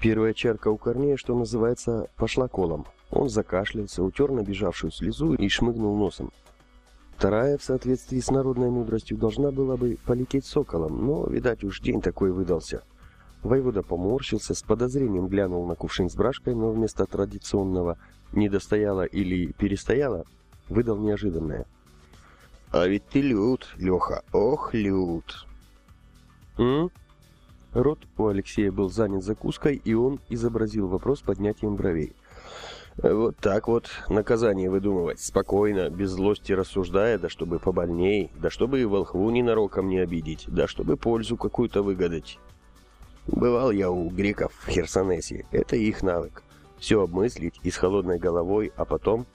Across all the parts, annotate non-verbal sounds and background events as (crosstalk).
Первая чарка у Корнея, что называется, пошла колом. Он закашлялся, утер набежавшую слезу и шмыгнул носом. Вторая, в соответствии с народной мудростью, должна была бы полететь соколом, но, видать, уж день такой выдался. Воевода поморщился, с подозрением глянул на кувшин с брашкой, но вместо традиционного «не достояла» или «перестояла» выдал неожиданное. «А ведь ты лют, Леха, ох, лют!» «М?» Рот у Алексея был занят закуской, и он изобразил вопрос поднятием бровей. Вот так вот наказание выдумывать, спокойно, без злости рассуждая, да чтобы побольней, да чтобы и волхву ненароком не обидеть, да чтобы пользу какую-то выгадать. Бывал я у греков в Херсонесе, это их навык. Все обмыслить и с холодной головой, а потом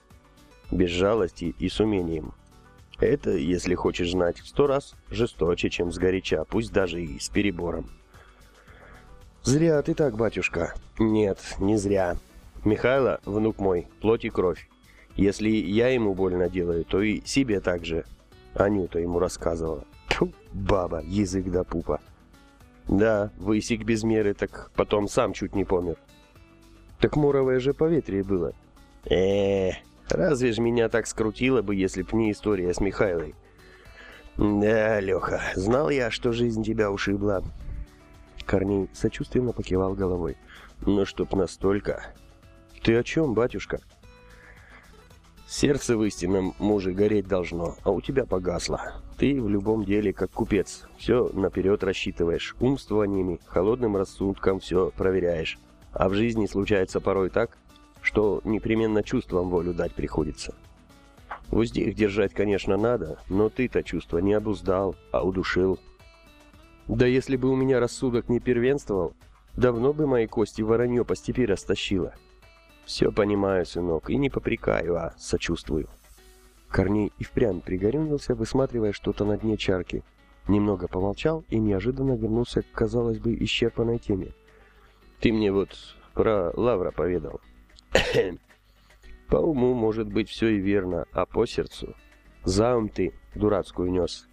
без жалости и с умением. Это, если хочешь знать, в сто раз жесточе, чем сгоряча, пусть даже и с перебором. «Зря ты так, батюшка». «Нет, не зря. Михайло, внук мой, плоть и кровь. Если я ему больно делаю, то и себе так же. Анюта ему рассказывала. Тьфу, баба, язык до пупа. Да, высек без меры, так потом сам чуть не помер. Так моровое же поветрие было. э разве ж меня так скрутило бы, если б не история с Михайлой? Да, Леха, знал я, что жизнь тебя ушибла. Корней сочувственно покивал головой. Ну, чтоб настолько... «Ты о чем, батюшка?» «Сердце в истинном муже гореть должно, а у тебя погасло. Ты в любом деле как купец, все наперед рассчитываешь, умствованиями, холодным рассудком все проверяешь. А в жизни случается порой так, что непременно чувствам волю дать приходится. В узде их держать, конечно, надо, но ты-то чувства не обуздал, а удушил». «Да если бы у меня рассудок не первенствовал, давно бы мои кости воронье по степи растащило». Все понимаю, сынок, и не попрекаю, а сочувствую. Корней и впрямь пригорюнился, высматривая что-то на дне чарки. Немного помолчал и неожиданно вернулся к, казалось бы, исчерпанной теме. Ты мне вот про Лавра поведал. (coughs) по уму, может быть, все и верно, а по сердцу... Заум ты дурацкую нес.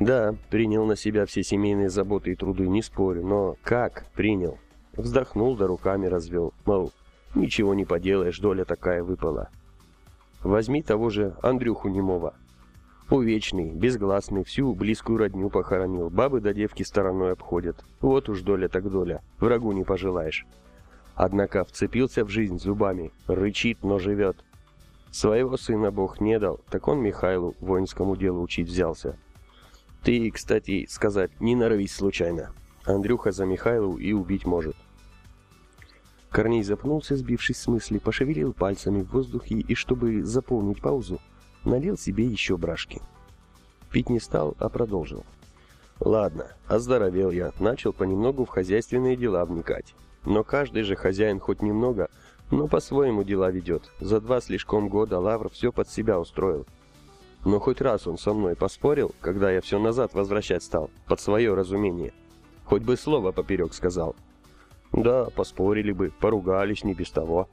Да, принял на себя все семейные заботы и труды, не спорю, но как принял? Вздохнул да руками развел, мол, Ничего не поделаешь, доля такая выпала. Возьми того же Андрюху Немова. Увечный, безгласный, всю близкую родню похоронил, бабы до девки стороной обходят. Вот уж доля так доля, врагу не пожелаешь. Однако вцепился в жизнь зубами, рычит, но живет. Своего сына Бог не дал, так он Михайлу воинскому делу учить взялся. Ты, кстати, сказать, не норовись случайно. Андрюха за Михайлу и убить может. Корней запнулся, сбившись с мысли, пошевелил пальцами в воздухе и, чтобы заполнить паузу, налил себе еще брашки. Пить не стал, а продолжил. Ладно, оздоровел я, начал понемногу в хозяйственные дела вникать. Но каждый же хозяин хоть немного, но по-своему дела ведет. За два слишком года Лавр все под себя устроил. Но хоть раз он со мной поспорил, когда я все назад возвращать стал, под свое разумение. Хоть бы слово поперек сказал. Да, поспорили бы, поругались не без того.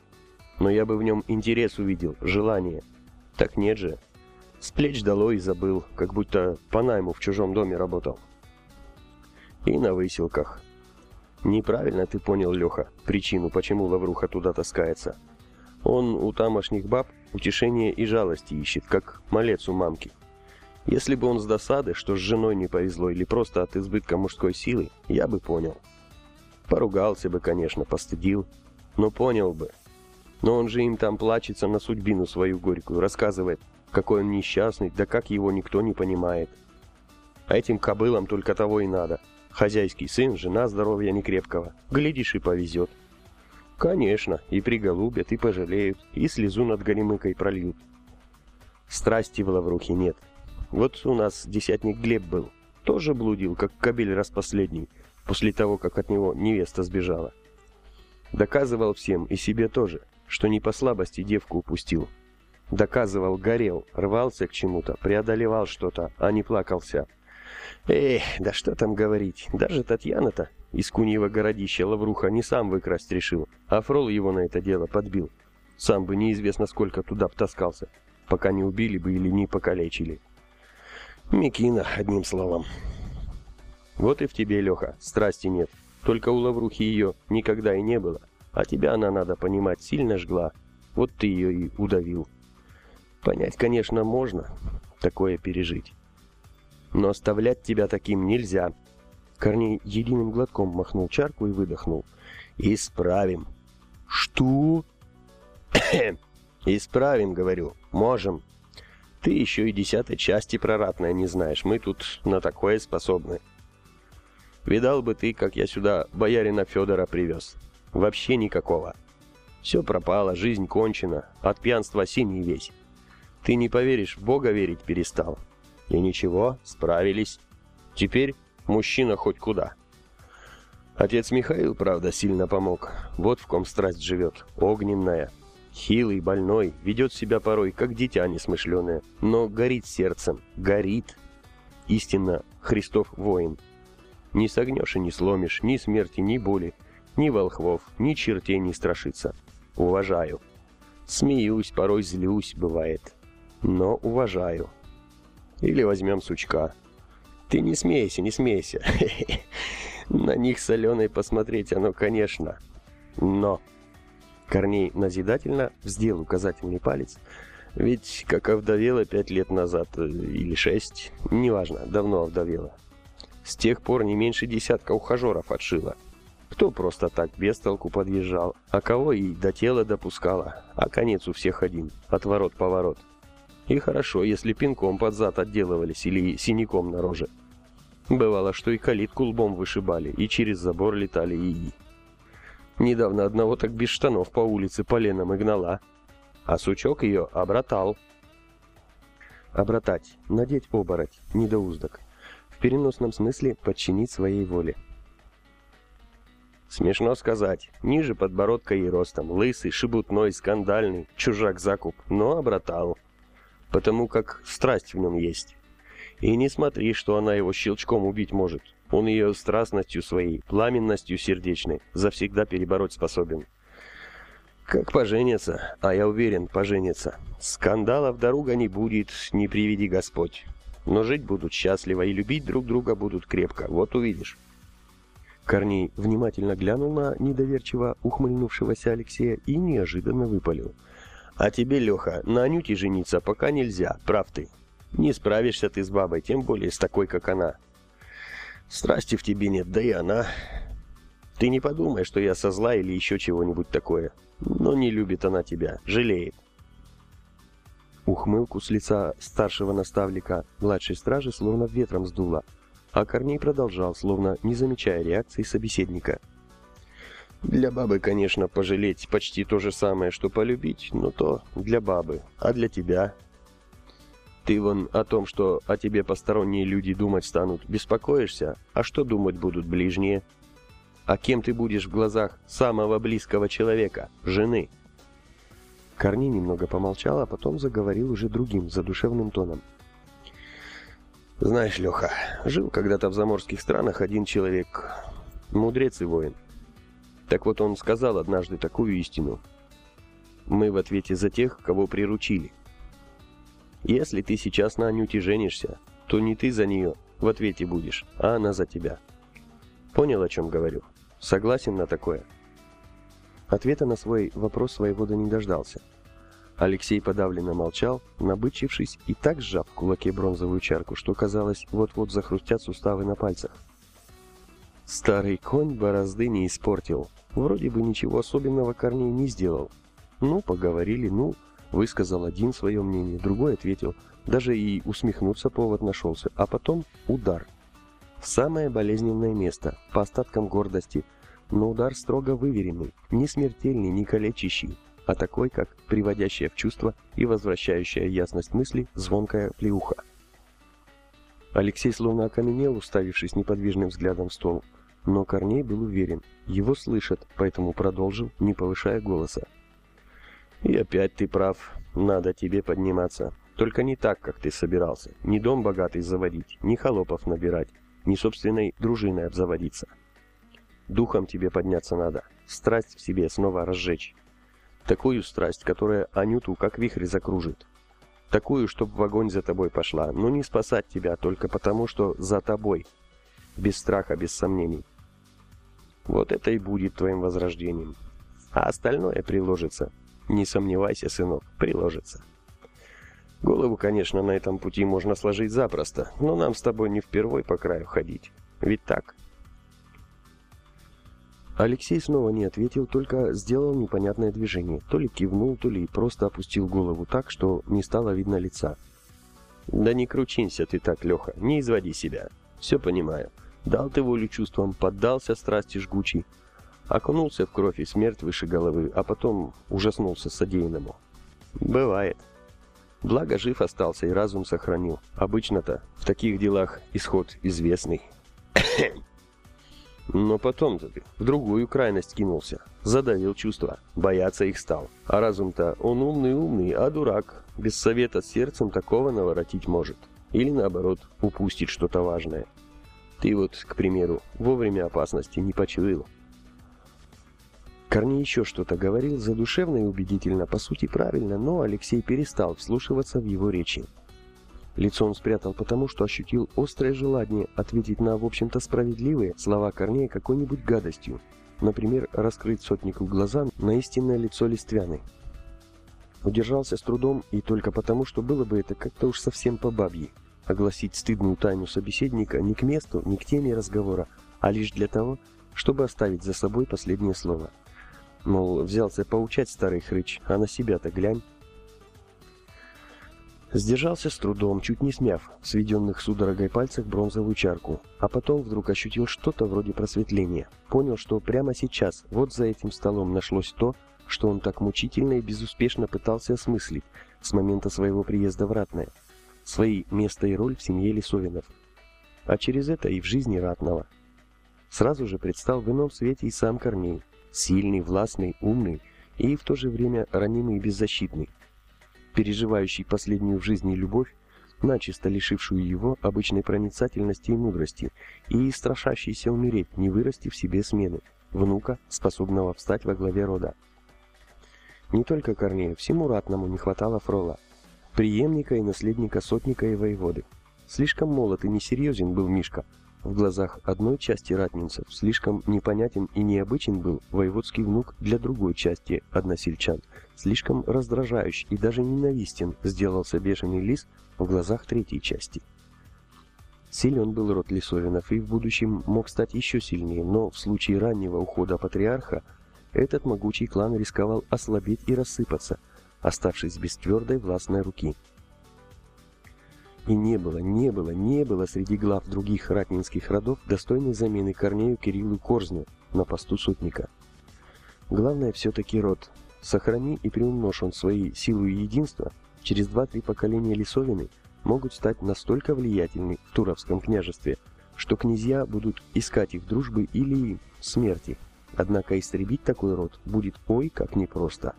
Но я бы в нем интерес увидел, желание. Так нет же. С плеч дало и забыл, как будто по найму в чужом доме работал. И на выселках. Неправильно ты понял, Леха, причину, почему Лавруха туда таскается. Он у тамошних баб утешение и жалости ищет, как малец у мамки. Если бы он с досады, что с женой не повезло, или просто от избытка мужской силы, я бы понял. Поругался бы, конечно, постыдил, но понял бы. Но он же им там плачется на судьбину свою горькую, рассказывает, какой он несчастный, да как его никто не понимает. А этим кобылам только того и надо. Хозяйский сын, жена здоровья некрепкого. Глядишь и повезет. Конечно, и приголубят, и пожалеют, и слезу над горемыкой прольют. Страсти в Лаврухе нет. Вот у нас десятник Глеб был. Тоже блудил, как кобель раз последний после того, как от него невеста сбежала. Доказывал всем и себе тоже, что не по слабости девку упустил. Доказывал, горел, рвался к чему-то, преодолевал что-то, а не плакался. Эх, да что там говорить, даже Татьяна-то из Куньего городища Лавруха не сам выкрасть решил, а Фрол его на это дело подбил. Сам бы неизвестно сколько туда втаскался, пока не убили бы или не покалечили. Микина, одним словом. Вот и в тебе, Леха, страсти нет. Только у Лаврухи ее никогда и не было. А тебя она, надо понимать, сильно жгла. Вот ты ее и удавил. Понять, конечно, можно такое пережить. Но оставлять тебя таким нельзя. Корней единым глотком махнул чарку и выдохнул. Исправим. Что? Исправим, говорю. Можем. Ты еще и десятой части проратной не знаешь. Мы тут на такое способны. Видал бы ты, как я сюда боярина Федора привез. Вообще никакого. Все пропало, жизнь кончена, от пьянства синий весь. Ты не поверишь, Бога верить перестал. И ничего, справились. Теперь мужчина хоть куда. Отец Михаил, правда, сильно помог. Вот в ком страсть живет, огненная. Хилый, больной, ведет себя порой, как дитя несмышленое. Но горит сердцем, горит. Истинно, Христов воин. Не согнешь и не сломишь ни смерти, ни боли, ни волхвов, ни чертей не страшится. Уважаю. Смеюсь, порой злюсь, бывает. Но уважаю. Или возьмем сучка. Ты не смейся, не смейся. (laughs) На них соленой посмотреть оно, конечно. Но... Корней назидательно вздел указательный палец. Ведь как овдовела пять лет назад, э, или шесть, неважно, давно овдовела. С тех пор не меньше десятка ухажеров отшила. Кто просто так без толку подъезжал, а кого и до тела допускала, а конец у всех один, отворот-поворот. И хорошо, если пинком под зад отделывались или синяком на роже. Бывало, что и калитку лбом вышибали, и через забор летали, и... Недавно одного так без штанов по улице поленом и гнала, а сучок ее обратал. Обратать, надеть обороть, недоуздок в переносном смысле подчинить своей воле. Смешно сказать, ниже подбородка и ростом, лысый, шебутной, скандальный, чужак-закуп, но обратал. Потому как страсть в нем есть. И не смотри, что она его щелчком убить может. Он ее страстностью своей, пламенностью сердечной, завсегда перебороть способен. Как поженятся, а я уверен, поженятся. Скандалов дорога не будет, не приведи Господь. Но жить будут счастливо и любить друг друга будут крепко. Вот увидишь. Корней внимательно глянул на недоверчиво ухмыльнувшегося Алексея и неожиданно выпалил. «А тебе, Леха, на Анюте жениться пока нельзя, прав ты. Не справишься ты с бабой, тем более с такой, как она. Страсти в тебе нет, да и она. Ты не подумай, что я со зла или еще чего-нибудь такое. Но не любит она тебя, жалеет. Ухмылку с лица старшего наставника младшей стражи словно ветром сдуло, а Корней продолжал, словно не замечая реакции собеседника. «Для бабы, конечно, пожалеть почти то же самое, что полюбить, но то для бабы, а для тебя...» «Ты вон о том, что о тебе посторонние люди думать станут, беспокоишься, а что думать будут ближние?» «А кем ты будешь в глазах самого близкого человека, жены?» Корней немного помолчал, а потом заговорил уже другим, задушевным тоном. «Знаешь, Леха, жил когда-то в заморских странах один человек, мудрец и воин. Так вот он сказал однажды такую истину. Мы в ответе за тех, кого приручили. Если ты сейчас на Анюте женишься, то не ты за нее в ответе будешь, а она за тебя. Понял, о чем говорю? Согласен на такое?» Ответа на свой вопрос воевода не дождался. Алексей подавленно молчал, набычившись и так сжав в кулаке бронзовую чарку, что казалось, вот-вот захрустят суставы на пальцах. Старый конь борозды не испортил. Вроде бы ничего особенного Корней не сделал. Ну, поговорили, ну, высказал один свое мнение, другой ответил. Даже и усмехнуться повод нашелся. А потом удар. Самое болезненное место, по остаткам гордости – но удар строго выверенный, не смертельный, не калечащий, а такой, как приводящая в чувство и возвращающая ясность мысли звонкая плеуха. Алексей словно окаменел, уставившись неподвижным взглядом в стол, но Корней был уверен, его слышат, поэтому продолжил, не повышая голоса. «И опять ты прав, надо тебе подниматься. Только не так, как ты собирался. Не дом богатый заводить, не холопов набирать, не собственной дружиной обзаводиться». Духом тебе подняться надо, страсть в себе снова разжечь. Такую страсть, которая Анюту как вихрь закружит. Такую, чтоб в огонь за тобой пошла, но не спасать тебя только потому, что за тобой. Без страха, без сомнений. Вот это и будет твоим возрождением. А остальное приложится. Не сомневайся, сынок, приложится. Голову, конечно, на этом пути можно сложить запросто, но нам с тобой не впервой по краю ходить. Ведь так? Алексей снова не ответил, только сделал непонятное движение. То ли кивнул, то ли просто опустил голову так, что не стало видно лица. «Да не кручинься ты так, Леха, не изводи себя. Все понимаю. Дал ты волю чувствам, поддался страсти жгучей, окунулся в кровь и смерть выше головы, а потом ужаснулся содеянному. Бывает. Благо жив остался и разум сохранил. Обычно-то в таких делах исход известный. (coughs) Но потом-то ты в другую крайность кинулся. Задавил чувства, бояться их стал. А разум-то он умный-умный, а дурак. Без совета сердцем такого наворотить может. Или наоборот, упустить что-то важное. Ты вот, к примеру, вовремя опасности не почуял. Корней еще что-то говорил, задушевно и убедительно, по сути правильно, но Алексей перестал вслушиваться в его речи. Лицо он спрятал потому, что ощутил острое желание ответить на, в общем-то, справедливые слова Корнея какой-нибудь гадостью. Например, раскрыть сотнику глаза на истинное лицо Листвяны. Удержался с трудом и только потому, что было бы это как-то уж совсем по бабье. Огласить стыдную тайну собеседника не к месту, не к теме разговора, а лишь для того, чтобы оставить за собой последнее слово. Мол, взялся поучать старый хрыч, а на себя-то глянь. Сдержался с трудом, чуть не смяв сведенных судорогой пальцах бронзовую чарку, а потом вдруг ощутил что-то вроде просветления. Понял, что прямо сейчас, вот за этим столом нашлось то, что он так мучительно и безуспешно пытался осмыслить с момента своего приезда в Ратное. Свои место и роль в семье Лисовинов. А через это и в жизни Ратного. Сразу же предстал в ином свете и сам Корней. Сильный, властный, умный и в то же время ранимый и беззащитный переживающий последнюю в жизни любовь, начисто лишившую его обычной проницательности и мудрости, и страшащийся умереть, не вырасти в себе смены, внука, способного встать во главе рода. Не только Корнею, всему ратному не хватало Фрола, преемника и наследника сотника и воеводы. Слишком молод и несерьезен был Мишка, в глазах одной части ратнинцев слишком непонятен и необычен был воеводский внук для другой части односельчан. Слишком раздражающий и даже ненавистен сделался бешеный лис в глазах третьей части. Силен был род Лисовинов и в будущем мог стать еще сильнее, но в случае раннего ухода патриарха этот могучий клан рисковал ослабеть и рассыпаться, оставшись без твердой властной руки. И не было, не было, не было среди глав других ратнинских родов достойной замены Корнею Кириллу Корзню на посту сотника. Главное все-таки род. Сохрани и приумножь он свои силы и единства, через два-три поколения Лисовины могут стать настолько влиятельны в Туровском княжестве, что князья будут искать их дружбы или смерти. Однако истребить такой род будет ой как непросто.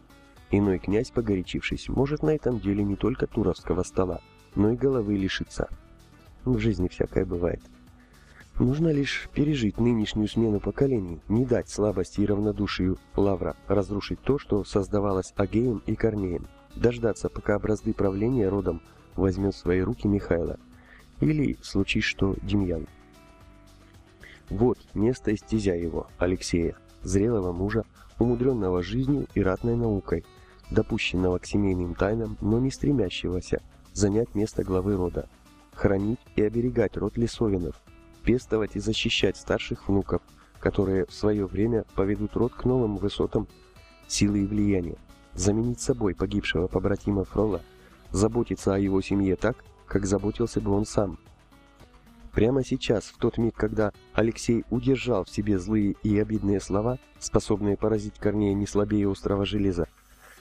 Иной князь, погорячившись, может на этом деле не только Туровского стола, но и головы лишиться. В жизни всякое бывает. Нужно лишь пережить нынешнюю смену поколений, не дать слабости и равнодушию Лавра разрушить то, что создавалось Агеем и Корнеем, дождаться, пока образды правления родом возьмет в свои руки Михайла, или, случись что, Демьян. Вот место и его, Алексея, зрелого мужа, умудренного жизнью и ратной наукой, допущенного к семейным тайнам, но не стремящегося занять место главы рода, хранить и оберегать род Лисовинов, пестовать и защищать старших внуков, которые в свое время поведут род к новым высотам силы и влияния, заменить собой погибшего побратима Фрола, заботиться о его семье так, как заботился бы он сам. Прямо сейчас, в тот миг, когда Алексей удержал в себе злые и обидные слова, способные поразить Корнея не слабее острого железа,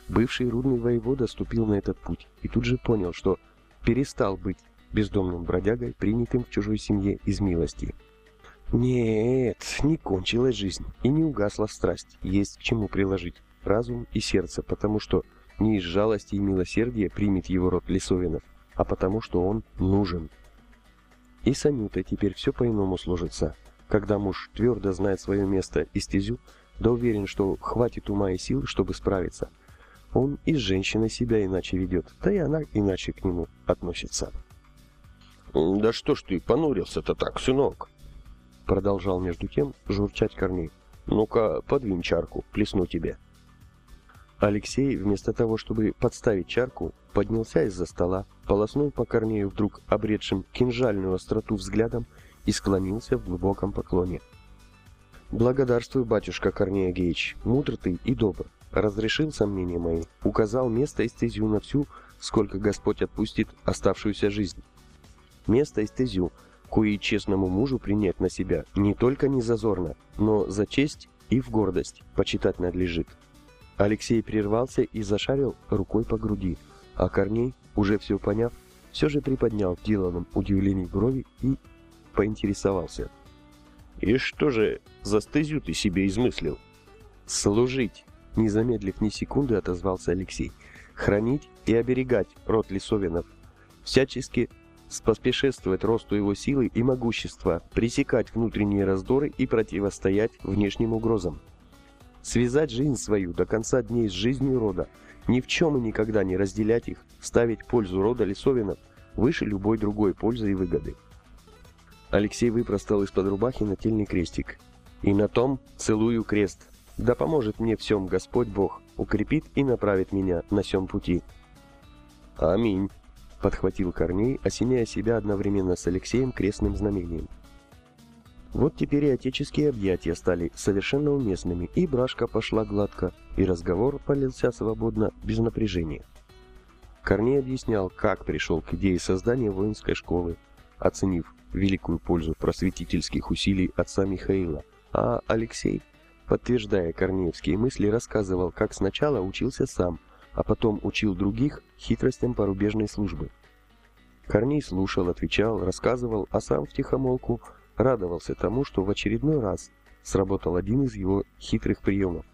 Бывший рудный воевода ступил на этот путь и тут же понял, что перестал быть бездомным бродягой, принятым в чужой семье из милости. Нет, не кончилась жизнь и не угасла страсть, есть к чему приложить разум и сердце, потому что не из жалости и милосердия примет его род Лисовинов, а потому что он нужен. И с Анютой теперь все по-иному сложится. Когда муж твердо знает свое место и стезю, да уверен, что хватит ума и сил, чтобы справиться – он и с женщиной себя иначе ведет, да и она иначе к нему относится. «Да что ж ты понурился-то так, сынок?» Продолжал между тем журчать Корней. Ну-ка, подвинь чарку, плесну тебе. Алексей, вместо того, чтобы подставить чарку, поднялся из-за стола, полоснул по Корнею вдруг обретшим кинжальную остроту взглядом и склонился в глубоком поклоне. «Благодарствуй, батюшка Корней Агеич, мудр ты и добр, разрешил сомнения мои, указал место и стезю на всю, сколько Господь отпустит оставшуюся жизнь. Место и стезю, кои честному мужу принять на себя не только не зазорно, но за честь и в гордость почитать надлежит. Алексей прервался и зашарил рукой по груди, а Корней, уже все поняв, все же приподнял в деланном удивлении брови и поинтересовался. «И что же за стезю ты себе измыслил?» «Служить!» — не замедлив ни секунды отозвался Алексей. «Хранить и оберегать род Лисовинов, всячески споспешествовать росту его силы и могущества, пресекать внутренние раздоры и противостоять внешним угрозам. Связать жизнь свою до конца дней с жизнью рода, ни в чем и никогда не разделять их, ставить пользу рода Лисовинов выше любой другой пользы и выгоды. Алексей выпростал из-под рубахи нательный крестик. «И на том целую крест. Да поможет мне всем Господь Бог, укрепит и направит меня на сем пути». «Аминь», — подхватил Корней, осеняя себя одновременно с Алексеем крестным знамением. Вот теперь и отеческие объятия стали совершенно уместными, и брашка пошла гладко, и разговор полился свободно, без напряжения. Корней объяснял, как пришел к идее создания воинской школы, оценив великую пользу просветительских усилий отца Михаила, а Алексей, подтверждая корнеевские мысли, рассказывал, как сначала учился сам, а потом учил других хитростям порубежной службы. Корней слушал, отвечал, рассказывал, а сам втихомолку радовался тому, что в очередной раз сработал один из его хитрых приемов.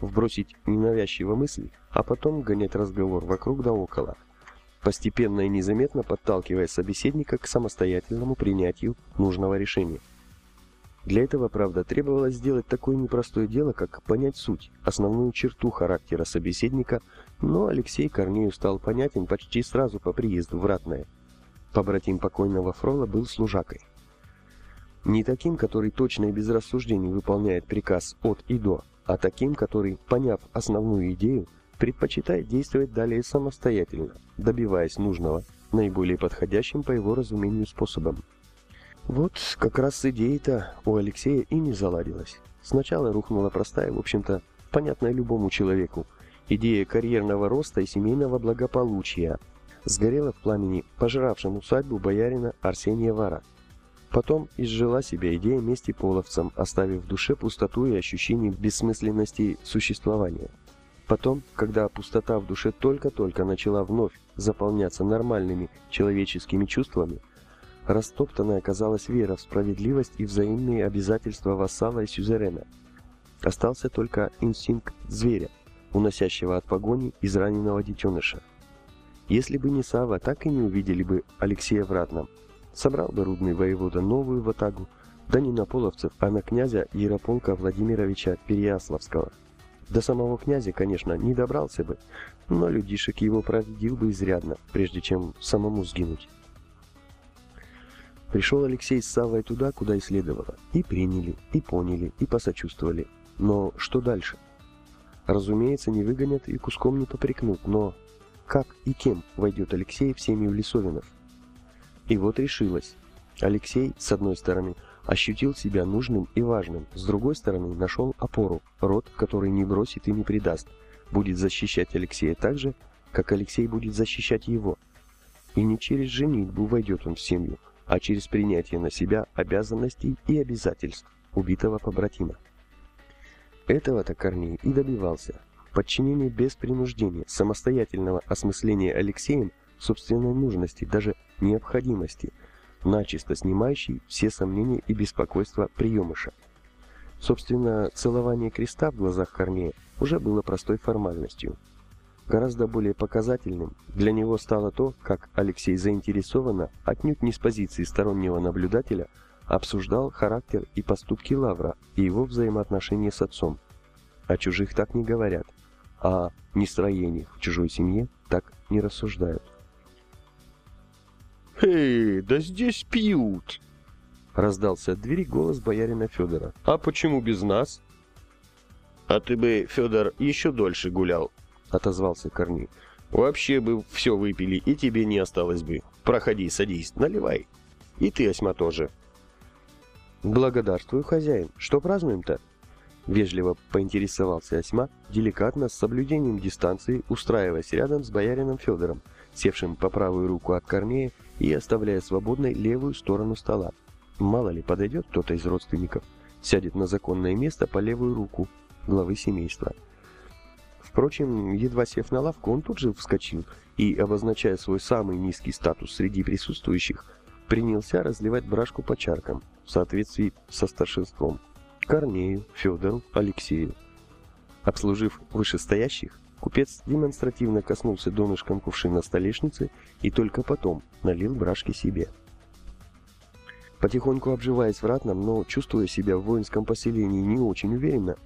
Вбросить ненавязчиво мысль, а потом гонять разговор вокруг да около, постепенно и незаметно подталкивая собеседника к самостоятельному принятию нужного решения. Для этого, правда, требовалось сделать такое непростое дело, как понять суть, основную черту характера собеседника, но Алексей Корнею стал понятен почти сразу по приезду в Ратное. Побратим покойного Фрола был служакой. Не таким, который точно и без рассуждений выполняет приказ от и до, а таким, который, поняв основную идею, предпочитает действовать далее самостоятельно, добиваясь нужного, наиболее подходящим по его разумению способом. Вот как раз с идеей-то у Алексея и не заладилась. Сначала рухнула простая, в общем-то, понятная любому человеку, идея карьерного роста и семейного благополучия. Сгорела в пламени пожиравшим усадьбу боярина Арсения Вара. Потом изжила себя идея мести половцам, оставив в душе пустоту и ощущение бессмысленности существования. Потом, когда пустота в душе только-только начала вновь заполняться нормальными человеческими чувствами, растоптанной оказалась вера в справедливость и взаимные обязательства вассала и сюзерена. Остался только инстинкт зверя, уносящего от погони израненного детеныша. Если бы не Сава, так и не увидели бы Алексея в Ратном. Собрал бы рудный воевода новую ватагу, да не на половцев, а на князя Ярополка Владимировича Переяславского. До самого князя, конечно, не добрался бы, но людишек его проредил бы изрядно, прежде чем самому сгинуть. Пришел Алексей с Савой туда, куда и следовало. И приняли, и поняли, и посочувствовали. Но что дальше? Разумеется, не выгонят и куском не попрекнут, но как и кем войдет Алексей в семью Лисовинов? И вот решилось. Алексей, с одной стороны, ощутил себя нужным и важным, с другой стороны, нашел опору, род, который не бросит и не предаст, будет защищать Алексея так же, как Алексей будет защищать его. И не через женитьбу войдет он в семью, а через принятие на себя обязанностей и обязательств убитого побратима. Этого-то Корней и добивался. Подчинение без принуждения, самостоятельного осмысления Алексеем собственной нужности, даже необходимости, начисто снимающий все сомнения и беспокойства приемыша. Собственно, целование креста в глазах Корнея уже было простой формальностью – Гораздо более показательным для него стало то, как Алексей заинтересованно, отнюдь не с позиции стороннего наблюдателя, обсуждал характер и поступки Лавра и его взаимоотношения с отцом. О чужих так не говорят, а о нестроениях в чужой семье так не рассуждают. «Эй, да здесь пьют!» Раздался от двери голос боярина Федора. «А почему без нас? «А ты бы, Федор, еще дольше гулял», — отозвался Корней. «Вообще бы все выпили, и тебе не осталось бы. Проходи, садись, наливай. И ты, Осьма, тоже». «Благодарствую, хозяин. Что празднуем-то?» Вежливо поинтересовался Осьма, деликатно, с соблюдением дистанции, устраиваясь рядом с боярином Федором, севшим по правую руку от Корнея и оставляя свободной левую сторону стола. Мало ли, подойдет кто-то из родственников, сядет на законное место по левую руку главы семейства. Впрочем, едва сев на лавку, он тут же вскочил и, обозначая свой самый низкий статус среди присутствующих, принялся разливать брашку по чаркам в соответствии со старшинством. Корнею, Федору, Алексею. Обслужив вышестоящих, купец демонстративно коснулся донышком кувшина столешницы и только потом налил брашки себе. Потихоньку обживаясь в ратном, но чувствуя себя в воинском поселении не очень уверенно,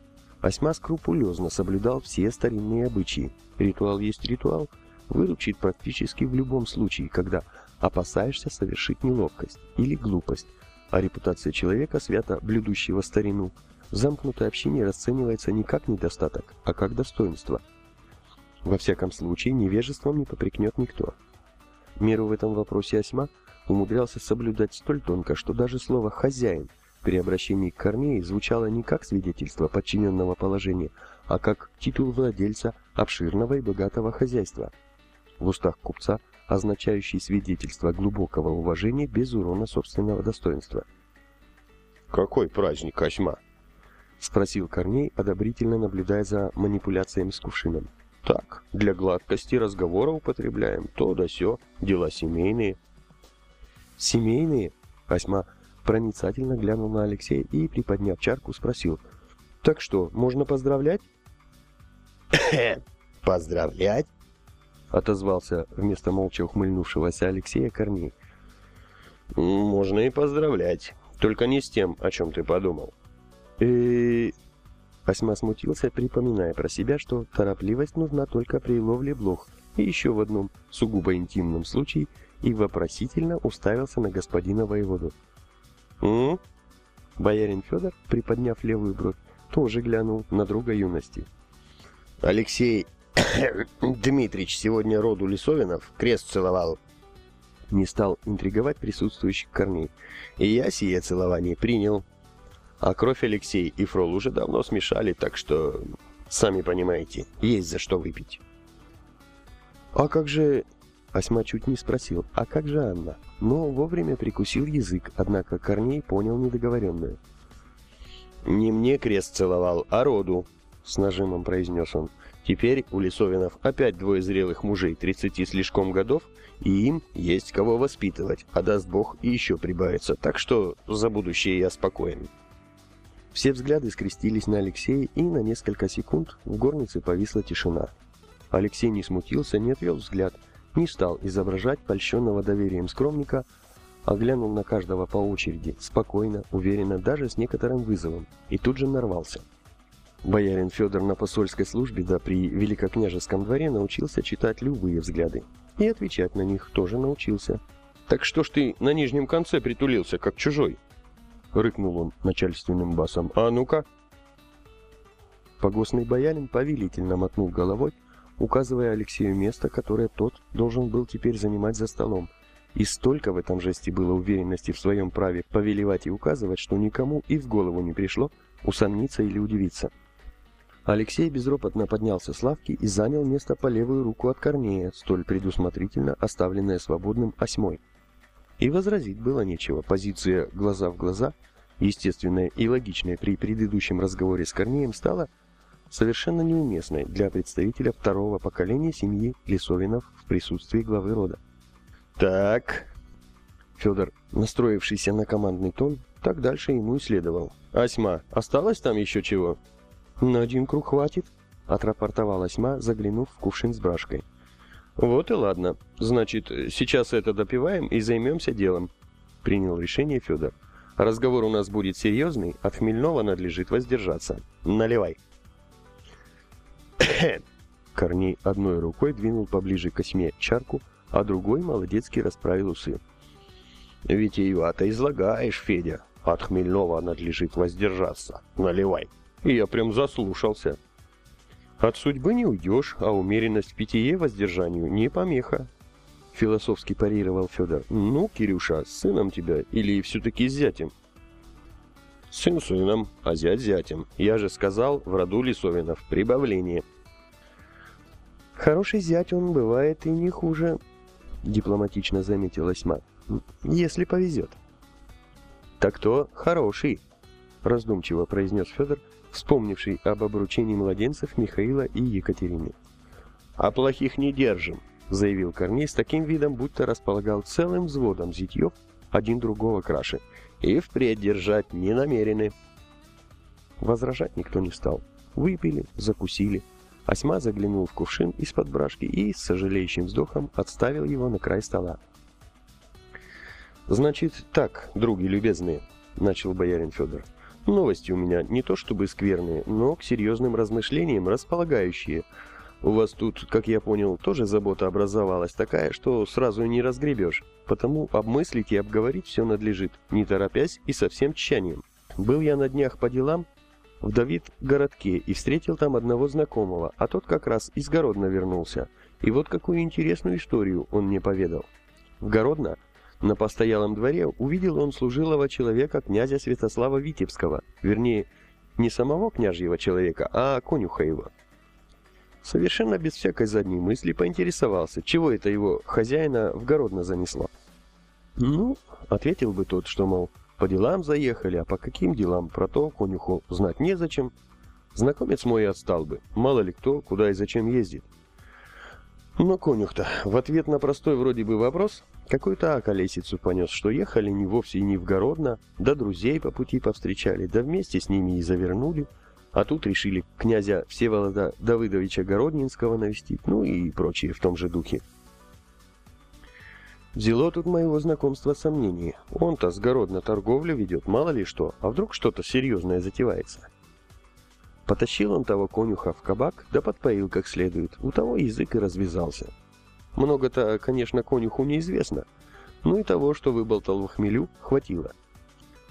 Осьма скрупулезно соблюдал все старинные обычаи. Ритуал есть ритуал, выручит практически в любом случае, когда опасаешься совершить неловкость или глупость, а репутация человека, свято блюдущего старину, в замкнутой общине расценивается не как недостаток, а как достоинство. Во всяком случае, невежеством не попрекнет никто. Меру в этом вопросе Осьма умудрялся соблюдать столь тонко, что даже слово «хозяин» при обращении к Корнеи звучало не как свидетельство подчиненного положения, а как титул владельца обширного и богатого хозяйства. В устах купца означающий свидетельство глубокого уважения без урона собственного достоинства. «Какой праздник, Косьма?» — спросил Корней, одобрительно наблюдая за манипуляциями с кувшином. «Так, для гладкости разговора употребляем, то да сё, дела семейные». «Семейные?» — Косьма проницательно глянул на Алексея и, приподняв чарку, спросил. «Так что, можно поздравлять?» (laughs) «Поздравлять?» — отозвался вместо молча ухмыльнувшегося Алексея Корней. «Можно и поздравлять, только не с тем, о чем ты подумал». И Осьма смутился, припоминая про себя, что торопливость нужна только при ловле блох, и еще в одном сугубо интимном случае, и вопросительно уставился на господина воеводу. «М?», Боярин Федор, приподняв левую бровь, тоже глянул на друга юности. «Алексей (coughs) Дмитрич сегодня роду Лисовинов крест целовал. Не стал интриговать присутствующих корней. И я сие целование принял. А кровь Алексей и Фрол уже давно смешали, так что, сами понимаете, есть за что выпить. А как же... Осьма чуть не спросил, а как же Анна? Но вовремя прикусил язык, однако Корней понял недоговоренное. «Не мне крест целовал, а роду», — с нажимом произнес он. Теперь у Лисовинов опять двое зрелых мужей, 30 слишком годов, и им есть кого воспитывать, а даст Бог и еще прибавится, так что за будущее я спокоен. Все взгляды скрестились на Алексея, и на несколько секунд в горнице повисла тишина. Алексей не смутился, не отвел взгляд, не стал изображать польщенного доверием скромника, а глянул на каждого по очереди, спокойно, уверенно, даже с некоторым вызовом, и тут же нарвался – Боярин Федор на посольской службе, да при великокняжеском дворе научился читать любые взгляды. И отвечать на них тоже научился. «Так что ж ты на нижнем конце притулился, как чужой?» Рыкнул он начальственным басом. «А ну-ка!» Погостный боярин повелительно мотнул головой, указывая Алексею место, которое тот должен был теперь занимать за столом. И столько в этом жесте было уверенности в своем праве повелевать и указывать, что никому и в голову не пришло усомниться или удивиться. Алексей безропотно поднялся с лавки и занял место по левую руку от Корнея, столь предусмотрительно оставленное свободным осьмой. И возразить было нечего. Позиция «глаза в глаза», естественная и логичная при предыдущем разговоре с Корнеем, стала совершенно неуместной для представителя второго поколения семьи Лисовинов в присутствии главы рода. «Так...» Федор, настроившийся на командный тон, так дальше ему и следовал. «Осьма, осталось там еще чего?» «На один круг хватит», — отрапортовала Сьма, заглянув в кувшин с брашкой. «Вот и ладно. Значит, сейчас это допиваем и займемся делом», — принял решение Федор. «Разговор у нас будет серьезный, от хмельного надлежит воздержаться. Наливай». (coughs) Корней одной рукой двинул поближе к осьме чарку, а другой молодецки расправил усы. «Витиевато излагаешь, Федя. От хмельного надлежит воздержаться. Наливай». и я прям заслушался. От судьбы не уйдешь, а умеренность в питье воздержанию не помеха. Философски парировал Федор. Ну, Кирюша, с сыном тебя или все-таки с зятем? Сын сыном, а зять зятем. Я же сказал, в роду Лисовинов прибавление. Хороший зять он бывает и не хуже, дипломатично заметила Сьма. Если повезет. Так то хороший, раздумчиво произнес Федор, вспомнивший об обручении младенцев Михаила и Екатерины. «А плохих не держим», — заявил Корней с таким видом, будто располагал целым взводом зятьев, один другого краше, и впредь держать не намерены. Возражать никто не стал. Выпили, закусили. Осьма заглянул в кувшин из-под брашки и, с сожалеющим вздохом, отставил его на край стола. «Значит так, други любезные», — начал боярин Федор. Новости у меня не то чтобы скверные, но к серьезным размышлениям располагающие. У вас тут, как я понял, тоже забота образовалась такая, что сразу не разгребешь. Потому обмыслить и обговорить все надлежит, не торопясь и со всем тщанием. Был я на днях по делам в Давид городке и встретил там одного знакомого, а тот как раз из Городна вернулся. И вот какую интересную историю он мне поведал. В Городно на постоялом дворе увидел он служилого человека князя Святослава Витебского, вернее, не самого княжьего человека, а конюха его. Совершенно без всякой задней мысли поинтересовался, чего это его хозяина в городно занесло. «Ну», — ответил бы тот, что, мол, по делам заехали, а по каким делам, про то конюху знать незачем. Знакомец мой отстал бы, мало ли кто, куда и зачем ездит. Но конюх-то в ответ на простой вроде бы вопрос какую-то околесицу понес, что ехали не вовсе и не в Городно, да друзей по пути повстречали, да вместе с ними и завернули, а тут решили князя Всеволода Давыдовича Городнинского навестить, ну и прочее в том же духе. Взяло тут моего знакомства сомнений. Он-то с Городно торговлю ведет, мало ли что, а вдруг что-то серьезное затевается. Потащил он того конюха в кабак, да подпоил как следует, у того язык и развязался. Много-то, конечно, конюху неизвестно, но и того, что выболтал в хмелю, хватило.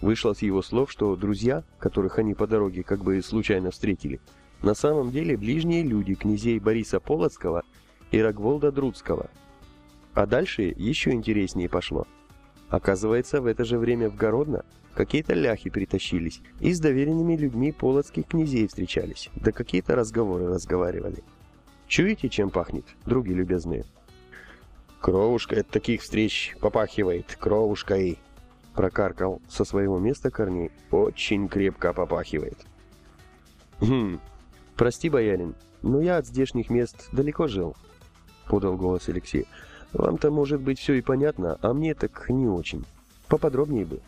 Вышло с его слов, что друзья, которых они по дороге как бы случайно встретили, на самом деле ближние люди князей Бориса Полоцкого и Рогволда Друцкого. А дальше еще интереснее пошло. Оказывается, в это же время в Городно какие-то ляхи притащились и с доверенными людьми полоцких князей встречались, да какие-то разговоры разговаривали. Чуете, чем пахнет, други любезные? «Кровушка от таких встреч попахивает, кровушкой!» Прокаркал со своего места Корней. «Очень крепко попахивает!» «Хм, прости, боярин, но я от здешних мест далеко жил», — подал голос Алексей. «Вам-то, может быть, все и понятно, а мне так не очень. Поподробнее бы».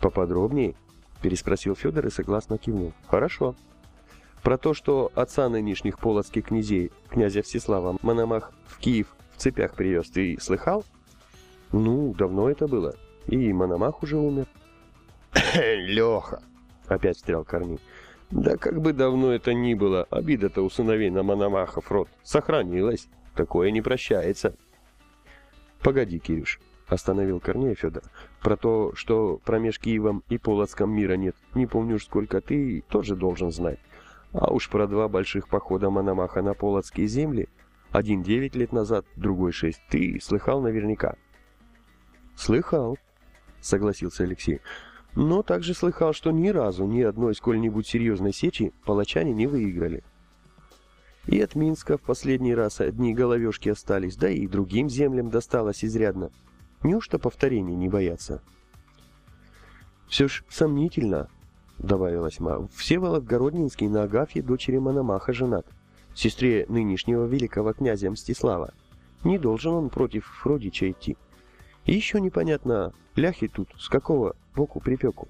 «Поподробнее?» — переспросил Федор и согласно кивнул. «Хорошо. Про то, что отца нынешних полоцких князей, князя Всеслава Мономах, в Киев в цепях привез. Ты слыхал? Ну, давно это было. И Мономах уже умер. (laughs) Леха! Опять встрял Корней. Да как бы давно это ни было, обида-то у сыновей на Мономахов род сохранилась. Такое не прощается. Погоди, Кирюш, остановил Корней Федор. Про то, что промеж Киевом и Полоцком мира нет, не помню уж сколько ты, тоже должен знать. А уж про два больших похода Мономаха на Полоцкие земли один девять лет назад, другой шесть. Ты слыхал наверняка. Слыхал, согласился Алексей. Но также слыхал, что ни разу ни одной сколь-нибудь серьезной сечи палачане не выиграли. И от Минска в последний раз одни головешки остались, да и другим землям досталось изрядно. Неужто повторений не боятся? Все ж сомнительно, добавилась Ма. Всеволод Городнинский на Агафье дочери Мономаха женат сестре нынешнего великого князя Мстислава. Не должен он против родича идти. И еще непонятно, ляхи тут с какого боку припеку.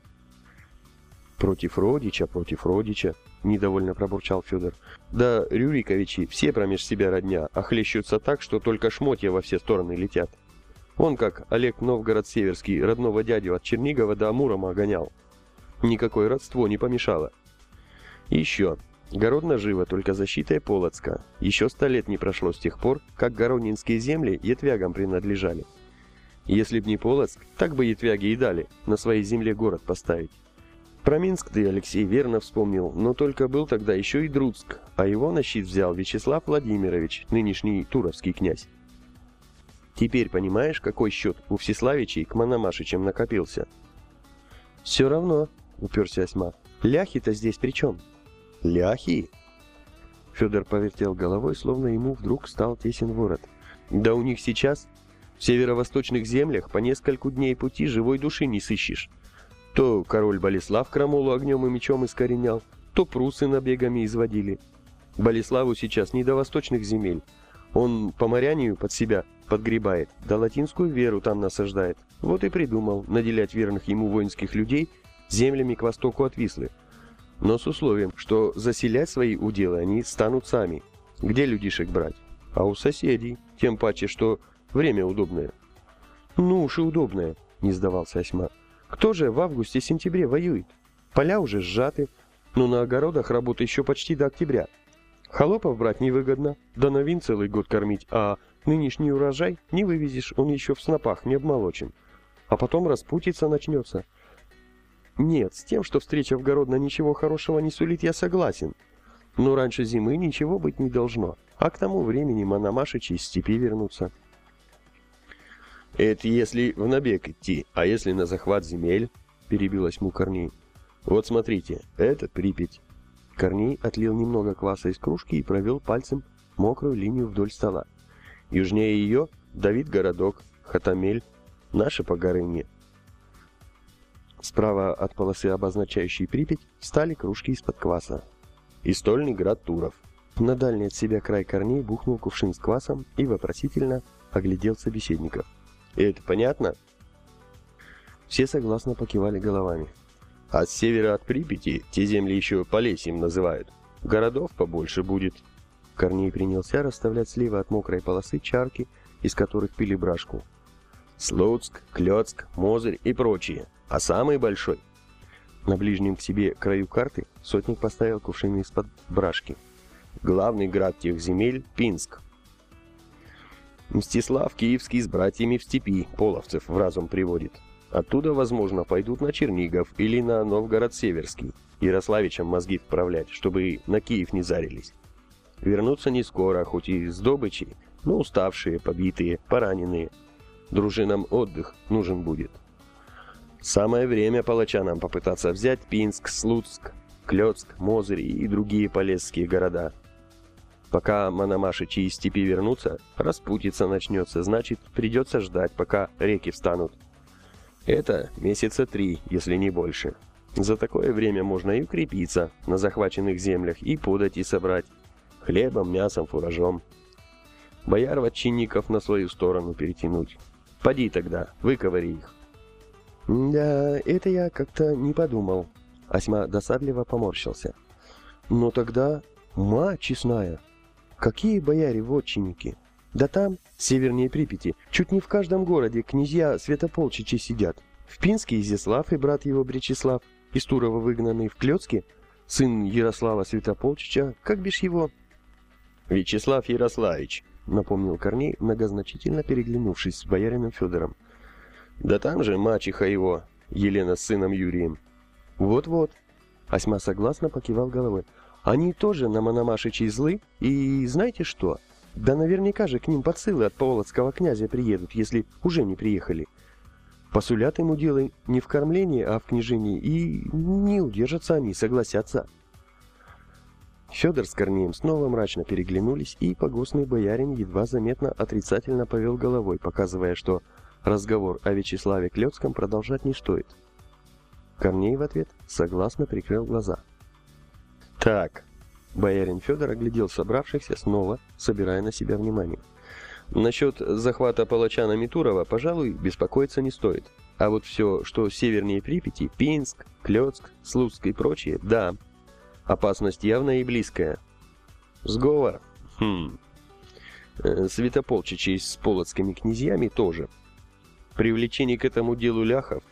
«Против родича, против родича», — недовольно пробурчал Федор. «Да Рюриковичи все промеж себя родня, а хлещутся так, что только шмотья во все стороны летят. Он как Олег Новгород-Северский родного дядю от Чернигова до Амурома гонял. Никакое родство не помешало. Еще, Городно живо только защитой Полоцка. Еще ста лет не прошло с тех пор, как Горонинские земли Етвягам принадлежали. Если б не Полоцк, так бы Етвяги и дали на своей земле город поставить. Про Минск ты, Алексей, верно вспомнил, но только был тогда еще и Друцк, а его на щит взял Вячеслав Владимирович, нынешний туровский князь. Теперь понимаешь, какой счет у Всеславичей к Мономашичам накопился? Все равно, уперся Осьма. Ляхи-то здесь при чем? Ляхи? Федор повертел головой, словно ему вдруг стал тесен ворот. Да у них сейчас в северо-восточных землях по нескольку дней пути живой души не сыщешь. То король Болеслав Крамолу огнем и мечом искоренял, то прусы набегами изводили. Болеславу сейчас не до восточных земель. Он по морянию под себя подгребает, да латинскую веру там насаждает. Вот и придумал наделять верных ему воинских людей землями к востоку от Вислы. Но с условием, что заселять свои уделы они станут сами. Где людишек брать? А у соседей, тем паче, что время удобное. Ну уж и удобное, не сдавался Осьма. Кто же в августе-сентябре воюет? Поля уже сжаты, но на огородах работа еще почти до октября. Холопов брать невыгодно, да новин целый год кормить, а нынешний урожай не вывезешь, он еще в снопах не обмолочен. А потом распутиться начнется. Нет, с тем, что встреча в Городно ничего хорошего не сулит, я согласен. Но раньше зимы ничего быть не должно, а к тому времени Мономашичи из степи вернутся. «Это если в набег идти, а если на захват земель?» — перебилась му Корней. «Вот смотрите, это Припять». Корней отлил немного кваса из кружки и провел пальцем мокрую линию вдоль стола. Южнее ее Давид городок, Хатамель, наше Погорынье. Справа от полосы, обозначающей Припять, стали кружки из-под кваса. И стольный град Туров. На дальний от себя край корней бухнул кувшин с квасом и вопросительно оглядел собеседников. Это понятно? Все согласно покивали головами. А с севера от Припяти те земли еще Полесьем называют. Городов побольше будет. Корней принялся расставлять слева от мокрой полосы чарки, из которых пили брашку. Слуцк, Клёцк, Мозырь и прочие. А самый большой? На ближнем к себе краю карты сотник поставил кувшины из-под брашки. Главный град тех земель – Пинск. Мстислав Киевский с братьями в степи половцев в разум приводит. Оттуда, возможно, пойдут на Чернигов или на Новгород-Северский, Ярославичам мозги вправлять, чтобы на Киев не зарились. Вернутся не скоро, хоть и с добычей, но уставшие, побитые, пораненные. Дружинам отдых нужен будет. Самое время палачанам попытаться взять Пинск, Слуцк, Клёцк, Мозырь и другие полесские города – Пока Мономашичи из степи вернутся, распутиться начнется, значит, придется ждать, пока реки встанут. Это месяца три, если не больше. За такое время можно и укрепиться на захваченных землях, и подать, и собрать. Хлебом, мясом, фуражом. Бояр-ватчинников на свою сторону перетянуть. Поди тогда, выковыри их. Да, это я как-то не подумал. Осьма досадливо поморщился. Но тогда, ма честная, Какие бояре-вотчинники? Да там, севернее Припяти, чуть не в каждом городе князья Святополчичи сидят. В Пинске Изяслав и брат его Бречеслав, из Турова выгнанный в Клёцке, сын Ярослава Святополчича, как бишь его? Вячеслав Ярославич, напомнил Корней, многозначительно переглянувшись с боярином Федором. Да там же мачеха его, Елена с сыном Юрием. Вот-вот. Осьма согласно покивал головой. Они тоже на Мономашичей злы, и знаете что? Да наверняка же к ним подсылы от Полоцкого князя приедут, если уже не приехали. Посулят ему дело не в кормлении, а в княжении, и не удержатся они, согласятся. Федор с Корнеем снова мрачно переглянулись, и погостный боярин едва заметно отрицательно повел головой, показывая, что разговор о Вячеславе Клёцком продолжать не стоит. Корней в ответ согласно прикрыл глаза. Так. Боярин Федор оглядел собравшихся снова, собирая на себя внимание. Насчет захвата палача на Митурова, пожалуй, беспокоиться не стоит. А вот все, что севернее Припяти, Пинск, Клёцк, Слуцк и прочее, да. Опасность явная и близкая. Сговор? Хм. Э, Святополчичей с полоцкими князьями тоже. Привлечение к этому делу ляхов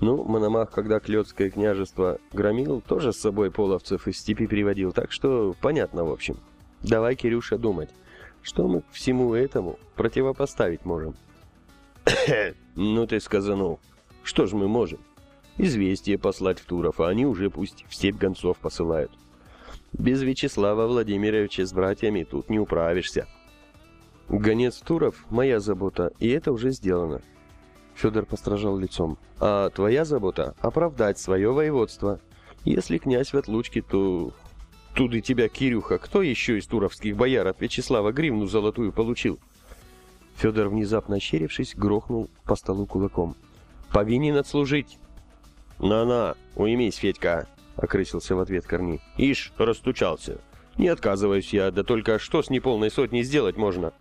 ну, Мономах, когда Клёцкое княжество громил, тоже с собой половцев из степи приводил, так что понятно в общем. Давай, Кирюша, думать, что мы всему этому противопоставить можем. (coughs) ну ты сказанул. Что ж мы можем? Известие послать в Туров, а они уже пусть в степь гонцов посылают. Без Вячеслава Владимировича с братьями тут не управишься. Гонец Туров — моя забота, и это уже сделано. Федор постражал лицом. А твоя забота — оправдать свое воеводство. Если князь в отлучке, то... Тут и тебя, Кирюха, кто еще из туровских бояр от Вячеслава гривну золотую получил? Федор, внезапно ощерившись, грохнул по столу кулаком. «Повинен отслужить!» «На-на, уймись, Федька!» — окрысился в ответ Корни. «Ишь, расстучался. Не отказываюсь я, да только что с неполной сотней сделать можно?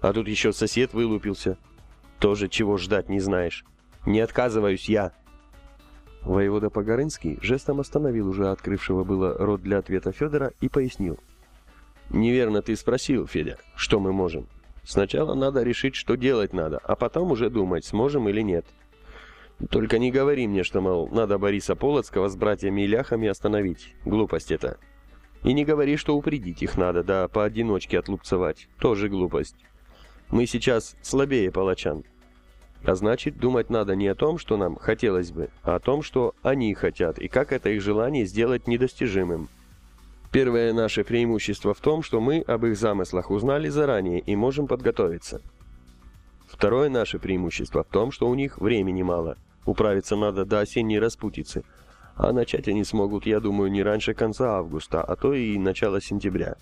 А тут еще сосед вылупился. Тоже чего ждать не знаешь. Не отказываюсь я!» Воевода Погорынский жестом остановил уже открывшего было рот для ответа Федора и пояснил. «Неверно ты спросил, Федя, что мы можем. Сначала надо решить, что делать надо, а потом уже думать, сможем или нет. Только не говори мне, что, мол, надо Бориса Полоцкого с братьями и ляхами остановить. Глупость это. И не говори, что упредить их надо, да поодиночке отлупцевать. Тоже глупость. Мы сейчас слабее палачан. А значит, думать надо не о том, что нам хотелось бы, а о том, что они хотят, и как это их желание сделать недостижимым. Первое наше преимущество в том, что мы об их замыслах узнали заранее и можем подготовиться. Второе наше преимущество в том, что у них времени мало. Управиться надо до осенней распутицы. А начать они смогут, я думаю, не раньше конца августа, а то и начала сентября.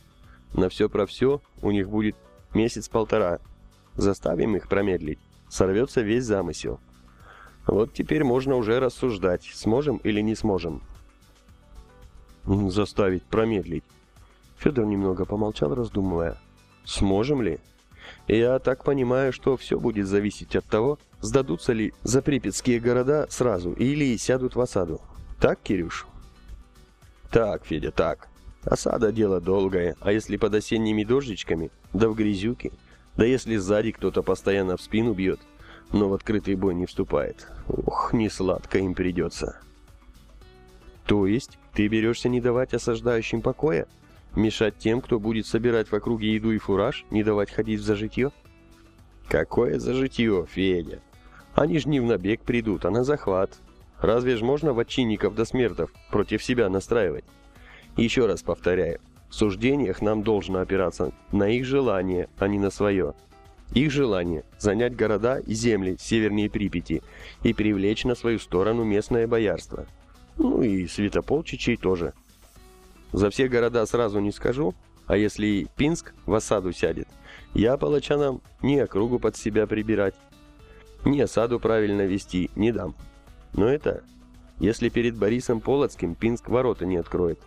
На все про все у них будет месяц-полтора. Заставим их промедлить. Сорвется весь замысел. Вот теперь можно уже рассуждать, сможем или не сможем. Заставить промедлить. Федор немного помолчал, раздумывая. Сможем ли? Я так понимаю, что все будет зависеть от того, сдадутся ли заприпятские города сразу или сядут в осаду. Так, Кирюш? Так, Федя, так. Осада дело долгое, а если под осенними дождичками, да в грязюке, да если сзади кто-то постоянно в спину бьет, но в открытый бой не вступает. Ох, не сладко им придется. То есть ты берешься не давать осаждающим покоя? Мешать тем, кто будет собирать в округе еду и фураж, не давать ходить в зажитье? Какое зажитье, Федя? Они ж не в набег придут, а на захват. Разве ж можно ватчинников до смертов против себя настраивать? Еще раз повторяю, в суждениях нам должно опираться на их желание, а не на свое. Их желание – занять города и земли севернее Припяти и привлечь на свою сторону местное боярство. Ну и святополчичей тоже. За все города сразу не скажу, а если Пинск в осаду сядет, я палачанам ни округу под себя прибирать, ни осаду правильно вести не дам. Но это, если перед Борисом Полоцким Пинск ворота не откроет.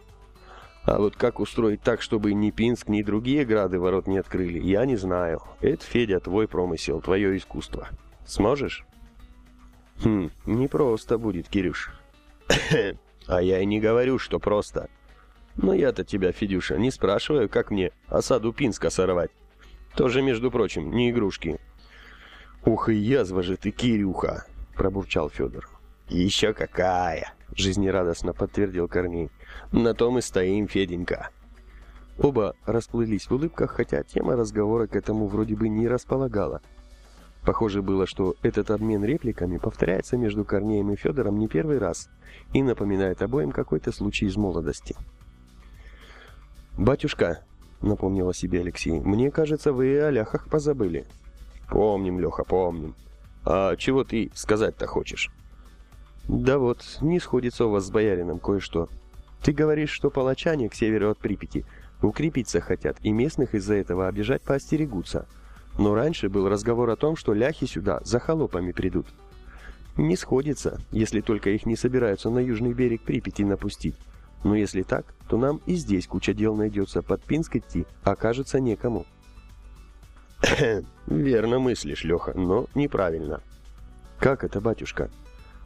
А вот как устроить так, чтобы ни Пинск, ни другие грады ворот не открыли, я не знаю. Это, Федя, твой промысел, твое искусство. Сможешь? Хм, не просто будет, Кирюш. (coughs) а я и не говорю, что просто. Но я-то тебя, Федюша, не спрашиваю, как мне осаду Пинска сорвать. Тоже, между прочим, не игрушки. Ух и язва же ты, Кирюха, пробурчал Федор. Еще какая! Жизнерадостно подтвердил Корней. На том и стоим, Феденька. Оба расплылись в улыбках, хотя тема разговора к этому вроде бы не располагала. Похоже было, что этот обмен репликами повторяется между Корнеем и Федором не первый раз и напоминает обоим какой-то случай из молодости. «Батюшка», — напомнил о себе Алексей, — «мне кажется, вы и о ляхах позабыли». «Помним, Леха, помним. А чего ты сказать-то хочешь?» «Да вот, не сходится у вас с боярином кое-что. Ты говоришь, что палачане к северу от Припяти укрепиться хотят, и местных из-за этого обижать поостерегутся. Но раньше был разговор о том, что ляхи сюда за холопами придут. Не сходится, если только их не собираются на южный берег Припяти напустить. Но если так, то нам и здесь куча дел найдется, под Пинск идти окажется некому. (coughs) Верно мыслишь, Леха, но неправильно. Как это, батюшка?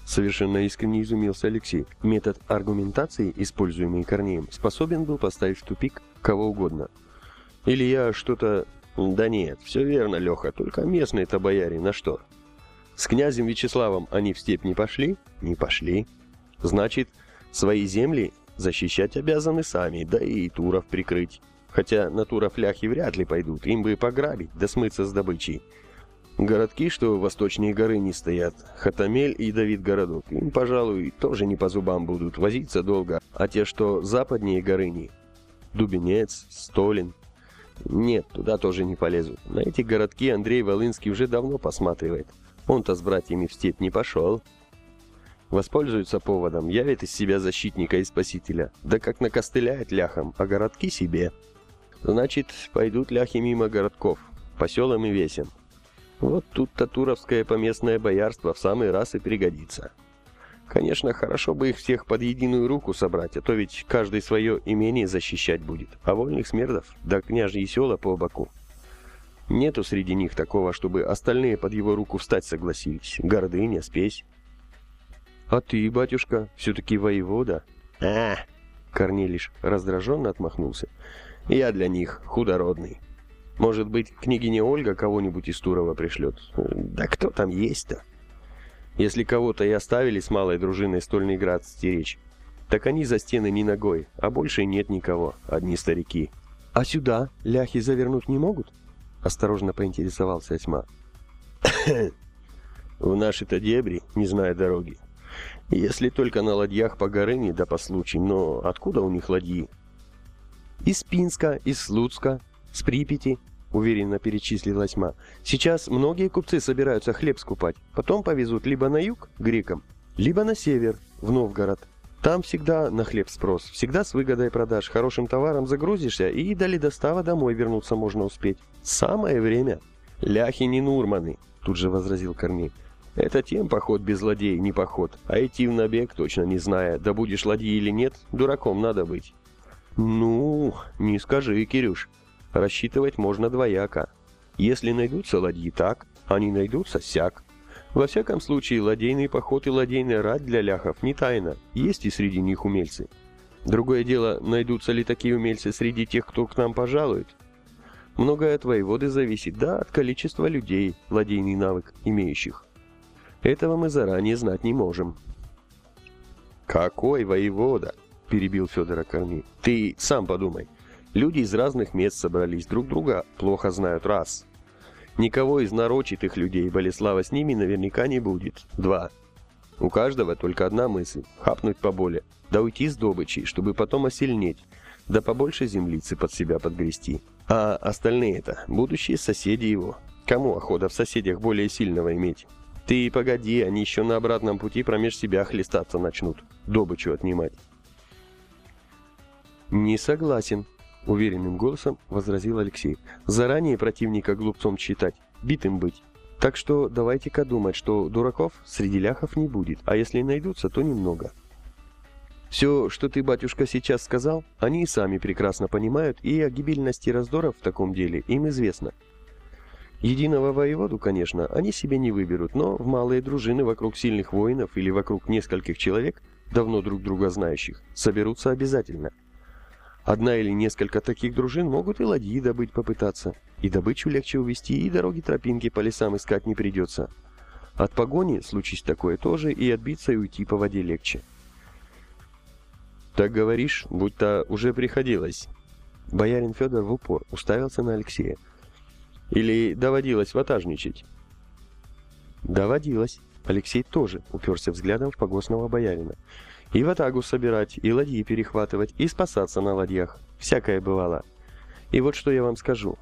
Совершенно искренне изумился Алексей. Метод аргументации, используемый Корнеем, способен был поставить в тупик кого угодно. Или я что-то... Да нет, все верно, Леха, только местные-то бояре на что? С князем Вячеславом они в степь не пошли? Не пошли. Значит, свои земли защищать обязаны сами, да и туров прикрыть. Хотя на туров ляхи вряд ли пойдут, им бы пограбить, да смыться с добычей. Городки, что восточнее горы не стоят, Хатамель и Давид городок, им, пожалуй, тоже не по зубам будут, возиться долго. А те, что западнее горыни, Дубенец, Столин, нет, туда тоже не полезут. На эти городки Андрей Волынский уже давно посматривает. Он-то с братьями в степь не пошел. Воспользуются поводом, явит из себя защитника и спасителя. Да как накостыляет ляхом, а городки себе. Значит, пойдут ляхи мимо городков, по селам и весям. Вот тут-то туровское поместное боярство в самый раз и пригодится. Конечно, хорошо бы их всех под единую руку собрать, а то ведь каждый свое имение защищать будет, а вольных смердов, да княжьи села по боку. Нету среди них такого, чтобы остальные под его руку встать согласились. Гордыня, спесь. А ты, батюшка, все-таки воевода? А, Корнелиш раздраженно отмахнулся. Я для них худородный. Может быть, княгиня Ольга кого-нибудь из Турова пришлет? Да кто там есть-то? Если кого-то и оставили с малой дружиной Стольный Град стеречь, так они за стены не ногой, а больше нет никого, одни старики. А сюда ляхи завернуть не могут? Осторожно поинтересовался Осьма. (coughs) В наши-то дебри, не зная дороги. Если только на ладьях по Горыне, да по случаю, но откуда у них ладьи? Из Пинска, из Слуцка, с Припяти, уверенно перечислила тьма. Сейчас многие купцы собираются хлеб скупать, потом повезут либо на юг, грекам, либо на север, в Новгород. Там всегда на хлеб спрос, всегда с выгодой продаж, хорошим товаром загрузишься и дали достава домой вернуться можно успеть. Самое время. Ляхи не Нурманы, тут же возразил Корней. Это тем поход без ладей не поход, а идти в набег, точно не зная, да будешь ладьи или нет, дураком надо быть. Ну, не скажи, Кирюш, Рассчитывать можно двояко. Если найдутся ладьи так, они найдутся сяк. Во всяком случае, ладейный поход и ладейная рать для ляхов не тайна, есть и среди них умельцы. Другое дело, найдутся ли такие умельцы среди тех, кто к нам пожалует. Многое от воеводы зависит, да, от количества людей, ладейный навык имеющих. Этого мы заранее знать не можем. «Какой воевода?» – перебил Федора Корней. «Ты сам подумай. Люди из разных мест собрались, друг друга плохо знают, раз. Никого из нарочитых людей Болеслава с ними наверняка не будет, два. У каждого только одна мысль – хапнуть поболе, да уйти с добычей, чтобы потом осильнеть, да побольше землицы под себя подгрести. А остальные-то – будущие соседи его. Кому охота в соседях более сильного иметь? Ты погоди, они еще на обратном пути промеж себя хлестаться начнут, добычу отнимать. «Не согласен», — уверенным голосом возразил Алексей. «Заранее противника глупцом считать, битым быть. Так что давайте-ка думать, что дураков среди ляхов не будет, а если найдутся, то немного». Все, что ты, батюшка, сейчас сказал, они и сами прекрасно понимают, и о гибельности раздоров в таком деле им известно. Единого воеводу, конечно, они себе не выберут, но в малые дружины вокруг сильных воинов или вокруг нескольких человек, давно друг друга знающих, соберутся обязательно – Одна или несколько таких дружин могут и ладьи добыть попытаться. И добычу легче увести, и дороги тропинки по лесам искать не придется. От погони, случись такое тоже, и отбиться и уйти по воде легче. «Так говоришь, будто уже приходилось». Боярин Федор в упор уставился на Алексея. «Или доводилось ватажничать?» «Доводилось». Алексей тоже уперся взглядом в погостного боярина. И в атагу собирать, и ладьи перехватывать, и спасаться на ладьях. Всякое бывало. И вот что я вам скажу.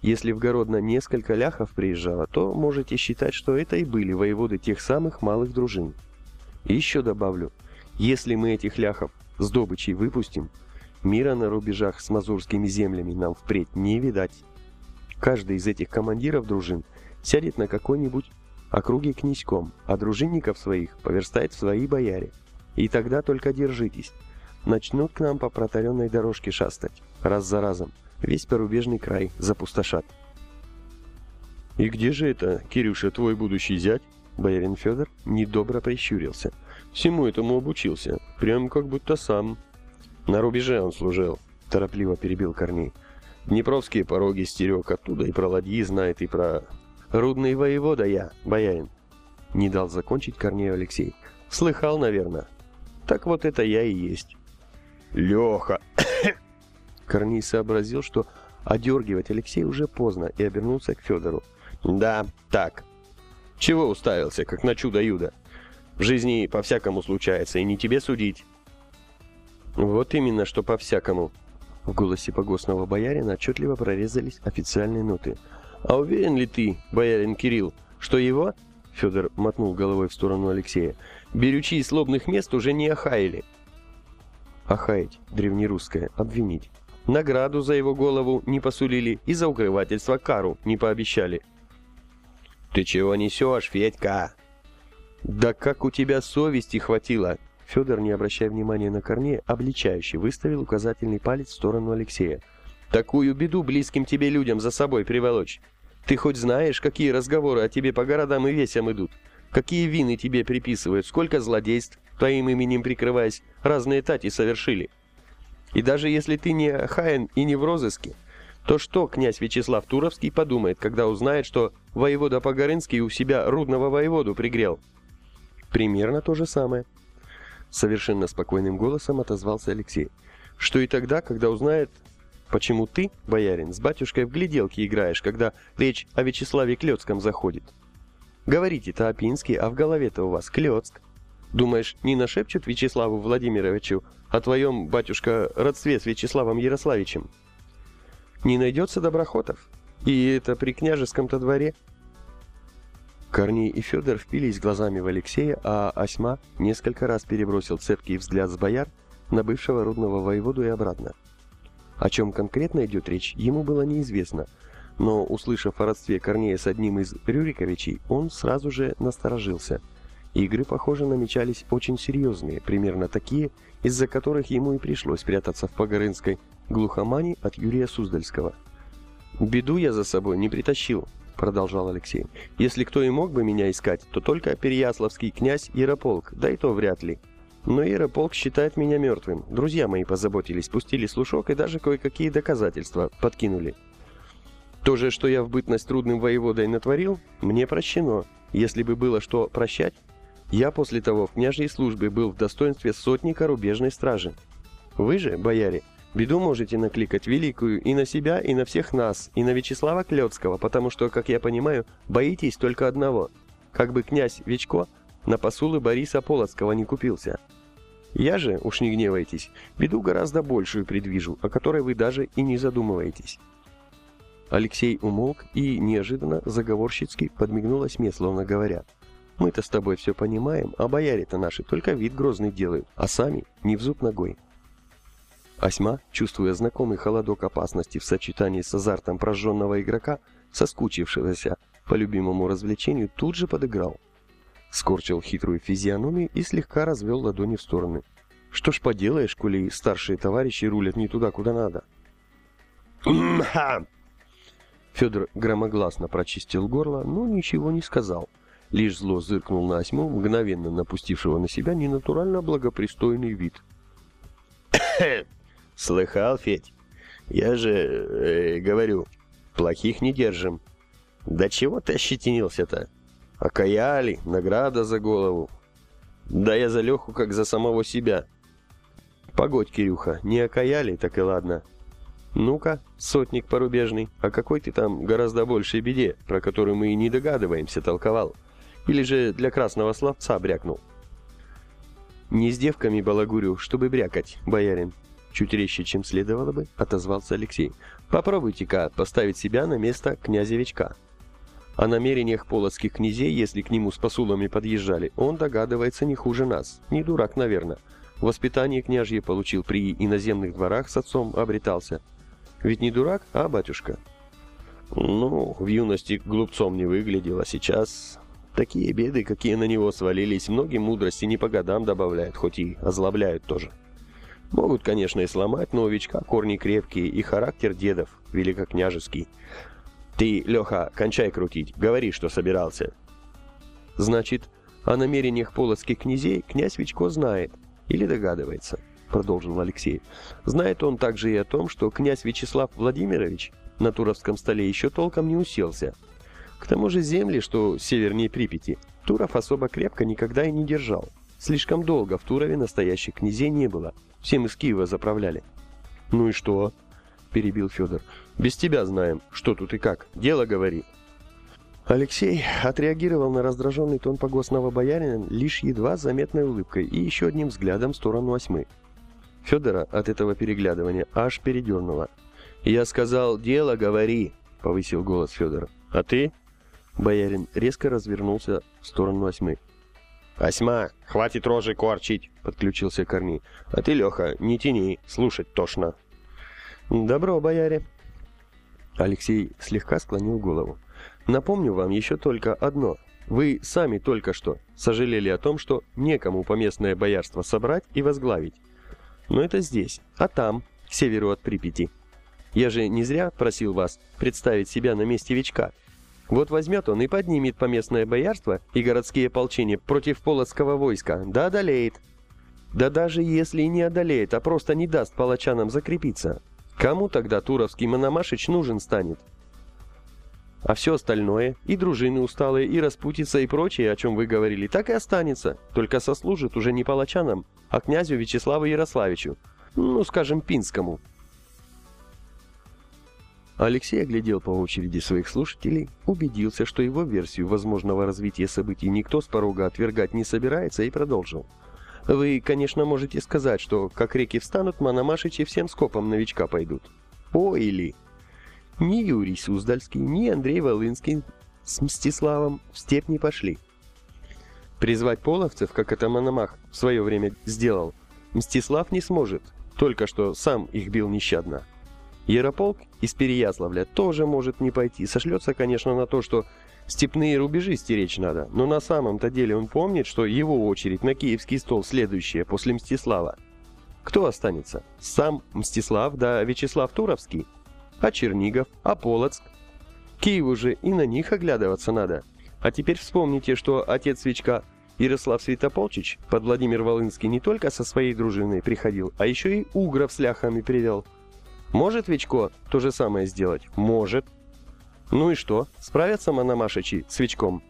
Если в Городно несколько ляхов приезжало, то можете считать, что это и были воеводы тех самых малых дружин. И еще добавлю, если мы этих ляхов с добычей выпустим, мира на рубежах с мазурскими землями нам впредь не видать. Каждый из этих командиров дружин сядет на какой-нибудь округе князьком, а дружинников своих поверстает в свои бояре. И тогда только держитесь. Начнут к нам по протаренной дорожке шастать, раз за разом. Весь порубежный край запустошат. «И где же это, Кирюша, твой будущий зять?» Боярин Федор недобро прищурился. «Всему этому обучился, прям как будто сам». «На рубеже он служил», — торопливо перебил Корней. «Днепровские пороги стерег оттуда, и про ладьи знает, и про...» «Рудный воевода я, боярин», — не дал закончить Корнею Алексей. «Слыхал, наверное, так вот это я и есть. Леха! (coughs) Корней сообразил, что одергивать Алексея уже поздно, и обернулся к Федору. Да, так. Чего уставился, как на чудо-юдо? В жизни по-всякому случается, и не тебе судить. Вот именно, что по-всякому. В голосе погостного боярина отчетливо прорезались официальные ноты. А уверен ли ты, боярин Кирилл, что его, Федор мотнул головой в сторону Алексея, берючи из лобных мест уже не охаяли? Охаять, древнерусское, обвинить. Награду за его голову не посулили и за укрывательство кару не пообещали. «Ты чего несешь, Федька?» «Да как у тебя совести хватило!» Федор, не обращая внимания на Корнея, обличающе выставил указательный палец в сторону Алексея. «Такую беду близким тебе людям за собой приволочь! Ты хоть знаешь, какие разговоры о тебе по городам и весям идут? Какие вины тебе приписывают? Сколько злодейств, твоим именем прикрываясь, разные тати совершили?» И даже если ты не хаин и не в розыске, то что князь Вячеслав Туровский подумает, когда узнает, что воевода Погорынский у себя рудного воеводу пригрел? Примерно то же самое. Совершенно спокойным голосом отозвался Алексей. Что и тогда, когда узнает, почему ты, боярин, с батюшкой в гляделки играешь, когда речь о Вячеславе Клёцком заходит. Говорите-то о а в голове-то у вас Клёцк. Думаешь, не нашепчут Вячеславу Владимировичу о твоем, батюшка, родстве с Вячеславом Ярославичем? Не найдется доброхотов? И это при княжеском-то дворе?» Корней и Федор впились глазами в Алексея, а Осьма несколько раз перебросил цепкий взгляд с бояр на бывшего рудного воеводу и обратно. О чем конкретно идет речь, ему было неизвестно, но, услышав о родстве Корнея с одним из Рюриковичей, он сразу же насторожился. Игры, похоже, намечались очень серьезные, примерно такие, из-за которых ему и пришлось прятаться в Погорынской глухомани от Юрия Суздальского. «Беду я за собой не притащил», — продолжал Алексей. «Если кто и мог бы меня искать, то только Переяславский князь Ярополк, да и то вряд ли. Но Ярополк считает меня мертвым. Друзья мои позаботились, пустили слушок и даже кое-какие доказательства подкинули. То же, что я в бытность трудным воеводой натворил, мне прощено. Если бы было что прощать, я после того в княжьей службе был в достоинстве сотника рубежной стражи. Вы же, бояре, беду можете накликать великую и на себя, и на всех нас, и на Вячеслава Клёцкого, потому что, как я понимаю, боитесь только одного. Как бы князь Вечко на посулы Бориса Полоцкого не купился. Я же, уж не гневайтесь, беду гораздо большую предвижу, о которой вы даже и не задумываетесь. Алексей умолк и неожиданно заговорщицки подмигнул осьме, словно говоря – мы-то с тобой все понимаем, а бояре-то наши только вид грозный делают, а сами не в зуб ногой. Осьма, чувствуя знакомый холодок опасности в сочетании с азартом прожженного игрока, соскучившегося по любимому развлечению, тут же подыграл. Скорчил хитрую физиономию и слегка развел ладони в стороны. Что ж поделаешь, коли старшие товарищи рулят не туда, куда надо. Федор громогласно прочистил горло, но ничего не сказал лишь зло зыркнул на осьму, мгновенно напустившего на себя ненатурально благопристойный вид. (coughs) «Слыхал, Федь? Я же, э, говорю, плохих не держим. Да чего ты ощетинился-то? Окаяли, награда за голову. Да я за Леху, как за самого себя. Погодь, Кирюха, не окаяли, так и ладно. Ну-ка, сотник порубежный, о какой ты там гораздо большей беде, про которую мы и не догадываемся, толковал?» Или же для красного словца брякнул? Не с девками балагурю, чтобы брякать, боярин. Чуть резче, чем следовало бы, отозвался Алексей. Попробуйте-ка поставить себя на место князевичка. О намерениях полоцких князей, если к нему с посулами подъезжали, он догадывается не хуже нас. Не дурак, наверное. Воспитание княжье получил при иноземных дворах с отцом обретался. Ведь не дурак, а батюшка? Ну, в юности глупцом не выглядел, а сейчас Такие беды, какие на него свалились, многим мудрости не по годам добавляют, хоть и озлобляют тоже. Могут, конечно, и сломать, но новичка корни крепкие и характер дедов великокняжеский. Ты, Леха, кончай крутить, говори, что собирался. Значит, о намерениях полоцких князей князь Вичко знает или догадывается, продолжил Алексей. Знает он также и о том, что князь Вячеслав Владимирович на Туровском столе еще толком не уселся, к тому же земли, что севернее Припяти, Туров особо крепко никогда и не держал. Слишком долго в Турове настоящих князей не было. Всем из Киева заправляли. «Ну и что?» – перебил Федор. «Без тебя знаем, что тут и как. Дело говори». Алексей отреагировал на раздраженный тон погостного боярина лишь едва заметной улыбкой и еще одним взглядом в сторону восьмы. Федора от этого переглядывания аж передернуло. «Я сказал, дело говори!» — повысил голос Федора. «А ты?» Боярин резко развернулся в сторону восьмы. «Осьма, хватит рожи корчить!» — подключился Корней. «А ты, Леха, не тяни, слушать тошно!» «Добро, бояре!» Алексей слегка склонил голову. «Напомню вам еще только одно. Вы сами только что сожалели о том, что некому поместное боярство собрать и возглавить. Но это здесь, а там, к северу от Припяти. Я же не зря просил вас представить себя на месте Вичка. Вот возьмет он и поднимет поместное боярство и городские ополчения против полоцкого войска, да одолеет. Да даже если и не одолеет, а просто не даст палачанам закрепиться. Кому тогда Туровский Мономашич нужен станет? А все остальное, и дружины усталые, и распутица, и прочее, о чем вы говорили, так и останется, только сослужит уже не палачанам, а князю Вячеславу Ярославичу, ну, скажем, Пинскому. Алексей оглядел по очереди своих слушателей, убедился, что его версию возможного развития событий никто с порога отвергать не собирается, и продолжил. Вы, конечно, можете сказать, что как реки встанут, Мономашичи всем скопом новичка пойдут. О, или... Ни Юрий Суздальский, ни Андрей Волынский с Мстиславом в степь не пошли. Призвать половцев, как это Мономах в свое время сделал, Мстислав не сможет, только что сам их бил нещадно. Ярополк из Переяславля тоже может не пойти, сошлется, конечно, на то, что степные рубежи стеречь надо, но на самом-то деле он помнит, что его очередь на киевский стол следующая после Мстислава. Кто останется? Сам Мстислав да Вячеслав Туровский? А Чернигов? А Полоцк? Киеву же и на них оглядываться надо. А теперь вспомните, что отец Свечка Ярослав Святополчич под Владимир Волынский не только со своей дружиной приходил, а еще и угров с ляхами привел. Может Вичко то же самое сделать? Может. Ну и что? Справятся Мономашичи с Вичком?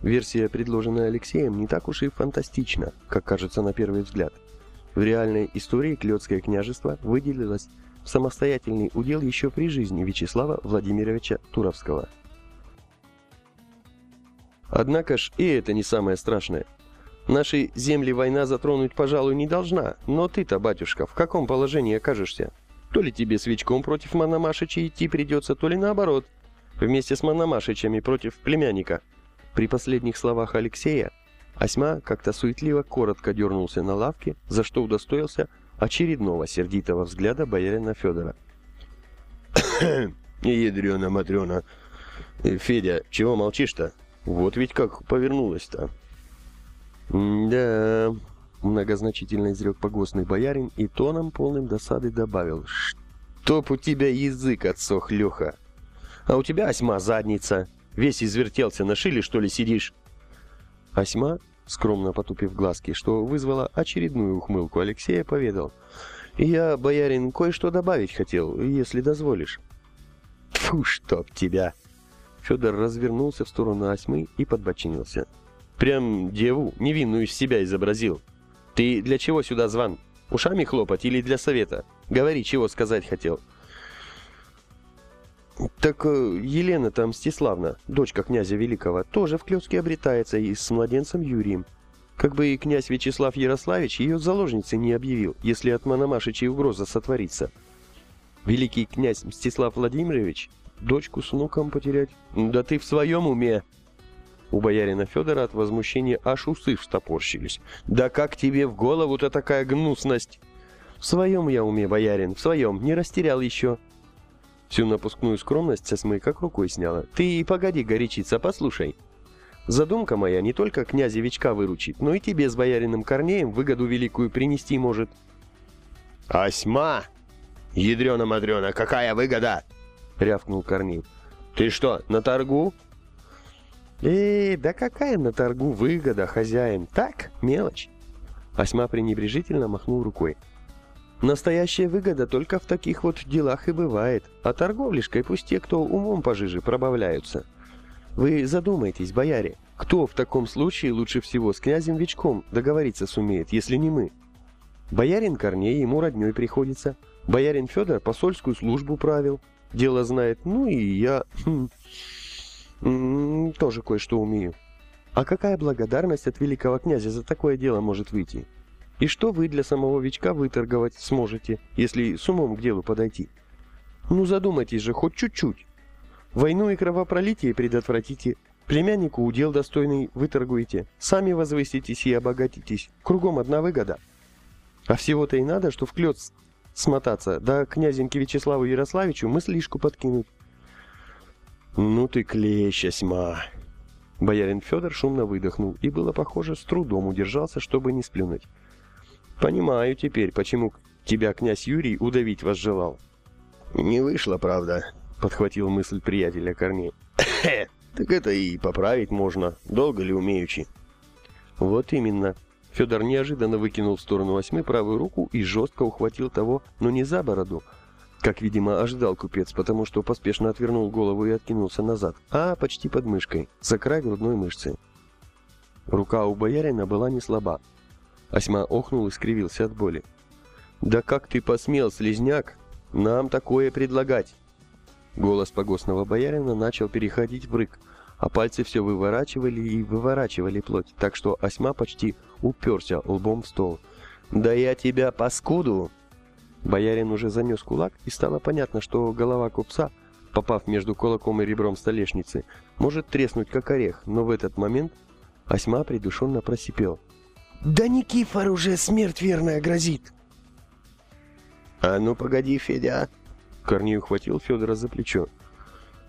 Версия, предложенная Алексеем, не так уж и фантастична, как кажется на первый взгляд. В реальной истории Клёцкое княжество выделилось самостоятельный удел еще при жизни Вячеслава Владимировича Туровского. Однако ж и это не самое страшное. Наши земли война затронуть, пожалуй, не должна, но ты-то, батюшка, в каком положении окажешься? То ли тебе свечком против Мономашича идти придется, то ли наоборот, вместе с Мономашичами против племянника. При последних словах Алексея Осьма как-то суетливо коротко дернулся на лавке, за что удостоился очередного сердитого взгляда боярина Федора. (coughs) «Ядрена Матрена! Федя, чего молчишь-то? Вот ведь как повернулась-то!» «Да...» — многозначительно изрек погостный боярин и тоном полным досады добавил. «Чтоб у тебя язык отсох, Леха! А у тебя осьма задница! Весь извертелся, на шиле, что ли, сидишь?» Осьма, скромно потупив глазки, что вызвало очередную ухмылку, Алексея поведал. «Я, боярин, кое-что добавить хотел, если дозволишь». «Фу, чтоб тебя!» Федор развернулся в сторону осьмы и подбочинился. Прям деву невинную из себя изобразил. Ты для чего сюда зван? Ушами хлопать или для совета? Говори, чего сказать хотел. Так э, Елена там Мстиславна, дочка князя Великого, тоже в Клёцке обретается и с младенцем Юрием. Как бы и князь Вячеслав Ярославич ее заложницей не объявил, если от Мономашичей угроза сотворится. Великий князь Мстислав Владимирович дочку с внуком потерять? Да ты в своем уме! У боярина Федора от возмущения аж усы встопорщились. «Да как тебе в голову-то такая гнусность?» «В своем я уме, боярин, в своем, не растерял еще». Всю напускную скромность Сосмы как рукой сняла. «Ты и погоди горячиться, послушай. Задумка моя не только князя Вичка выручит, но и тебе с боярином Корнеем выгоду великую принести может». «Осьма! Ядрена-мадрена, какая выгода?» — рявкнул Корней. «Ты что, на торгу?» «Эй, да какая на торгу выгода, хозяин? Так, мелочь!» Осьма пренебрежительно махнул рукой. «Настоящая выгода только в таких вот делах и бывает, а торговлишкой пусть те, кто умом пожиже, пробавляются. Вы задумайтесь, бояре, кто в таком случае лучше всего с князем Вичком договориться сумеет, если не мы? Боярин Корней ему родней приходится, боярин Федор посольскую службу правил, дело знает, ну и я хм, тоже кое-что умею. А какая благодарность от великого князя за такое дело может выйти? И что вы для самого Вичка выторговать сможете, если с умом к делу подойти? Ну задумайтесь же хоть чуть-чуть. Войну и кровопролитие предотвратите, племяннику удел достойный выторгуете, сами возвыситесь и обогатитесь. Кругом одна выгода. А всего-то и надо, что в клёц смотаться, да князеньке Вячеславу Ярославичу мыслишку подкинуть. Ну ты клещ, осьма. Боярин Федор шумно выдохнул и было похоже, с трудом удержался, чтобы не сплюнуть. Понимаю теперь, почему тебя князь Юрий удавить вас желал. Не вышло, правда, подхватил мысль приятеля Корней. (coughs) Так это и поправить можно, долго ли умеючи. Вот именно. Федор неожиданно выкинул в сторону восьмы правую руку и жестко ухватил того, но не за бороду, как, видимо, ожидал купец, потому что поспешно отвернул голову и откинулся назад, а почти под мышкой, за край грудной мышцы. Рука у боярина была не слаба, Осьма охнул и скривился от боли. «Да как ты посмел, слезняк, нам такое предлагать?» Голос погостного боярина начал переходить в рык, а пальцы все выворачивали и выворачивали плоть, так что Осьма почти уперся лбом в стол. «Да я тебя паскуду!» Боярин уже занес кулак, и стало понятно, что голова купца, попав между кулаком и ребром столешницы, может треснуть как орех, но в этот момент Осьма придушенно просипел – да Никифор уже смерть верная грозит. А ну погоди, Федя. Корней ухватил Федора за плечо.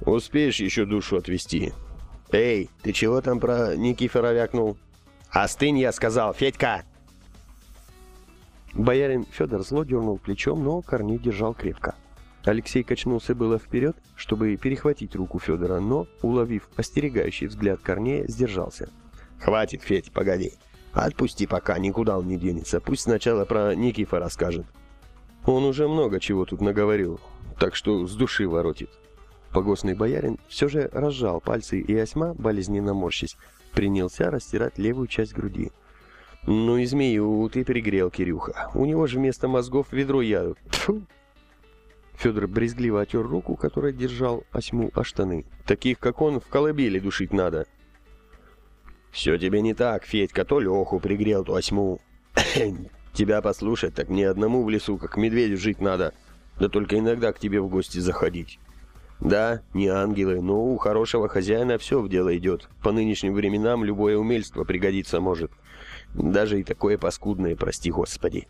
Успеешь еще душу отвести. Эй, ты чего там про Никифора вякнул? Остынь, я сказал, Федька! Боярин Федор зло дернул плечом, но Корней держал крепко. Алексей качнулся было вперед, чтобы перехватить руку Федора, но, уловив остерегающий взгляд Корнея, сдержался. «Хватит, Федь, погоди. Отпусти пока, никуда он не денется. Пусть сначала про Никифа расскажет. Он уже много чего тут наговорил, так что с души воротит. Погостный боярин все же разжал пальцы, и осьма, болезненно морщись, принялся растирать левую часть груди. «Ну и змею ты перегрел, Кирюха. У него же вместо мозгов ведро яду. Тьфу!» Федор брезгливо отер руку, которой держал осьму о штаны. «Таких, как он, в колыбели душить надо. «Все тебе не так, Федька, то Леху пригрел, то осьму. (coughs) Тебя послушать, так ни одному в лесу, как медведю, жить надо. Да только иногда к тебе в гости заходить. Да, не ангелы, но у хорошего хозяина все в дело идет. По нынешним временам любое умельство пригодиться может. Даже и такое паскудное, прости господи.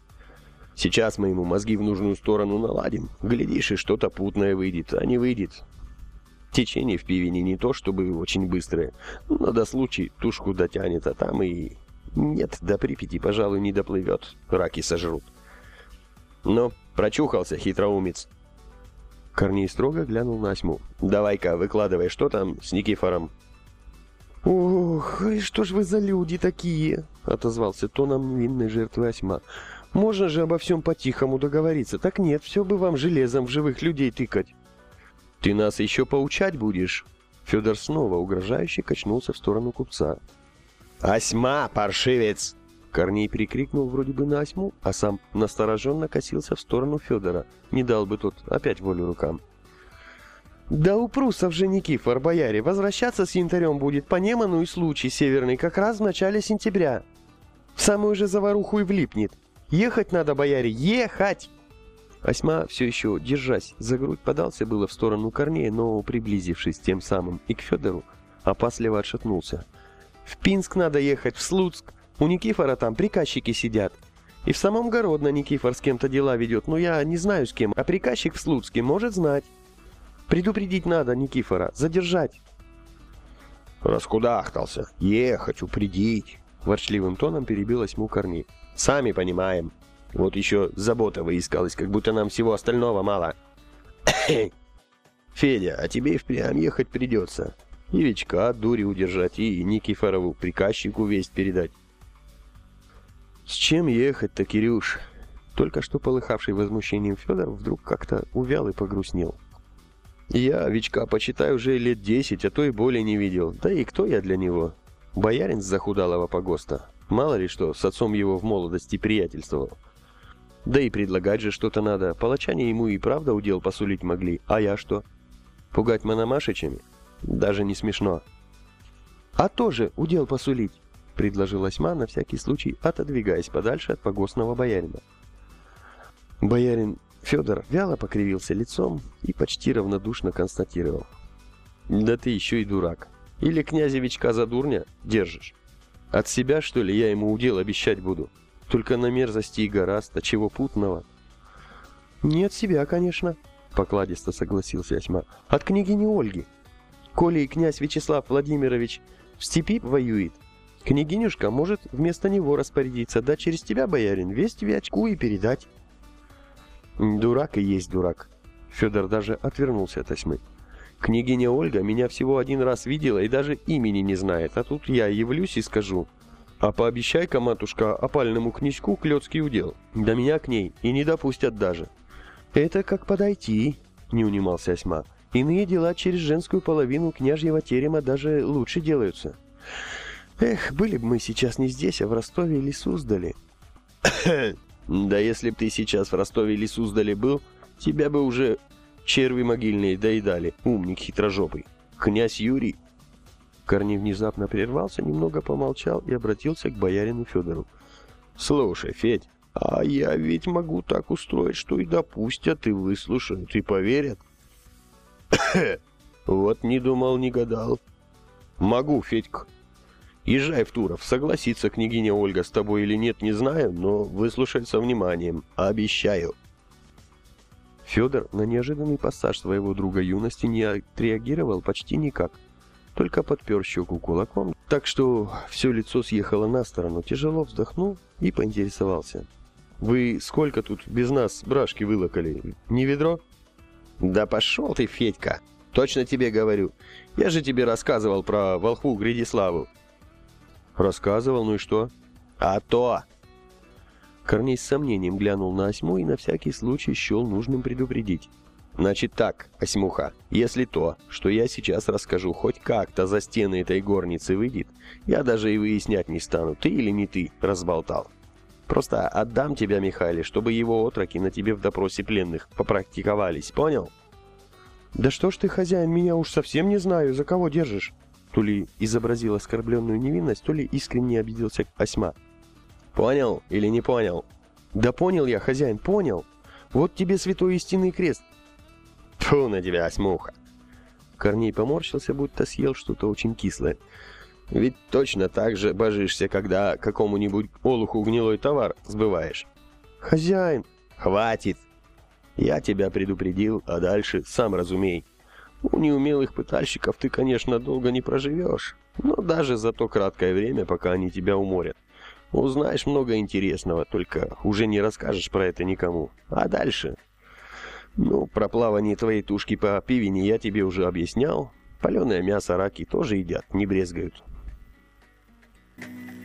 Сейчас мы ему мозги в нужную сторону наладим. Глядишь, и что-то путное выйдет, а не выйдет. Течение в пивине не то чтобы очень быстрое, но до случая тушку дотянет, а там и... Нет, до Припяти, пожалуй, не доплывет, раки сожрут. Но прочухался хитроумец. Корней строго глянул на осьму. «Давай-ка, выкладывай, что там с Никифором?» «Ох, и что ж вы за люди такие?» — отозвался тоном невинной жертвы осьма. «Можно же обо всем по-тихому договориться. Так нет, все бы вам железом в живых людей тыкать». «Ты нас еще поучать будешь?» Федор снова угрожающе качнулся в сторону купца. «Осьма, паршивец!» Корней прикрикнул вроде бы на осьму, а сам настороженно косился в сторону Федора. Не дал бы тот опять волю рукам. «Да у прусов же Никифор, бояре, возвращаться с янтарем будет по Неману и случай северный как раз в начале сентября. В самую же заваруху и влипнет. Ехать надо, бояре, ехать!» Осьма, все еще держась за грудь, подался было в сторону Корнея, но, приблизившись тем самым и к Федору, опасливо отшатнулся. «В Пинск надо ехать, в Слуцк. У Никифора там приказчики сидят. И в самом Городно Никифор с кем-то дела ведет, но я не знаю с кем, а приказчик в Слуцке может знать. Предупредить надо Никифора, задержать». «Раскудахтался. Ехать, упредить!» Ворчливым тоном перебил осьму Корней. «Сами понимаем». Вот еще забота выискалась, как будто нам всего остального мало. (coughs) Федя, а тебе и впрямь ехать придется. И Вичка дури удержать, и Никифорову приказчику весть передать. С чем ехать-то, Кирюш? Только что полыхавший возмущением Федор вдруг как-то увял и погрустнел. Я Вичка, почитай, уже лет десять, а то и более не видел. Да и кто я для него? Боярин с захудалого погоста. Мало ли что, с отцом его в молодости приятельствовал. Да и предлагать же что-то надо. Палачане ему и правда удел посулить могли. А я что? Пугать Мономашичами? Даже не смешно. А тоже удел посулить, предложил Осьма на всякий случай, отодвигаясь подальше от погостного боярина. Боярин Федор вяло покривился лицом и почти равнодушно констатировал. «Да ты еще и дурак. Или князевичка за дурня держишь? От себя, что ли, я ему удел обещать буду? Только на мерзости и гораздо, чего путного?» «Не от себя, конечно», — покладисто согласился Осьма. «От княгини Ольги. Коли и князь Вячеслав Владимирович в степи воюет, княгинюшка может вместо него распорядиться, да через тебя, боярин, весть Вячку и передать». Дурак и есть дурак. Федор даже отвернулся от осьмы. Княгиня Ольга меня всего один раз видела и даже имени не знает, а тут я явлюсь и скажу. А пообещай-ка, матушка, опальному князьку клетский удел. Да меня к ней и не допустят даже. Это как подойти, не унимался Осьма. Иные дела через женскую половину княжьего терема даже лучше делаются. Эх, были бы мы сейчас не здесь, а в Ростове или Суздале. (coughs) Да если б ты сейчас в Ростове или Суздале был, тебя бы уже черви могильные доедали, умник хитрожопый. Князь Юрий. Корней внезапно прервался, немного помолчал и обратился к боярину Федору. «Слушай, Федь, а я ведь могу так устроить, что и допустят, и выслушают, и поверят». (coughs) «Вот не думал, не гадал». «Могу, Федька. Езжай в Туров, согласится княгиня Ольга с тобой или нет, не знаю, но выслушать со вниманием, обещаю. Федор на неожиданный пассаж своего друга юности не отреагировал почти никак, только подпер щеку кулаком, так что все лицо съехало на сторону, тяжело вздохнул и поинтересовался. «Вы сколько тут без нас брашки вылокали? Не ведро?» «Да пошел ты, Федька! Точно тебе говорю. Я же тебе рассказывал про волхву Гридиславу. Рассказывал, ну и что? А то! Корней с сомнением глянул на осьму и на всякий случай счел нужным предупредить. Значит так, осьмуха, если то, что я сейчас расскажу, хоть как-то за стены этой горницы выйдет, я даже и выяснять не стану, ты или не ты разболтал. Просто отдам тебя Михайле, чтобы его отроки на тебе в допросе пленных попрактиковались, понял? Да что ж ты, хозяин, меня уж совсем не знаю, за кого держишь? То ли изобразил оскорбленную невинность, то ли искренне обиделся Осьма. «Понял или не понял?» «Да понял я, хозяин, понял. Вот тебе святой истинный крест». «Тьфу на тебя, Осьмуха!» Корней поморщился, будто съел что-то очень кислое. «Ведь точно так же божишься, когда какому-нибудь олуху гнилой товар сбываешь». «Хозяин!» «Хватит! Я тебя предупредил, а дальше сам разумей». У неумелых пытальщиков ты, конечно, долго не проживешь, но даже за то краткое время, пока они тебя уморят. Узнаешь много интересного, только уже не расскажешь про это никому. А дальше? Ну, про плавание твоей тушки по пивине я тебе уже объяснял. Паленое мясо раки тоже едят, не брезгают. Thank you.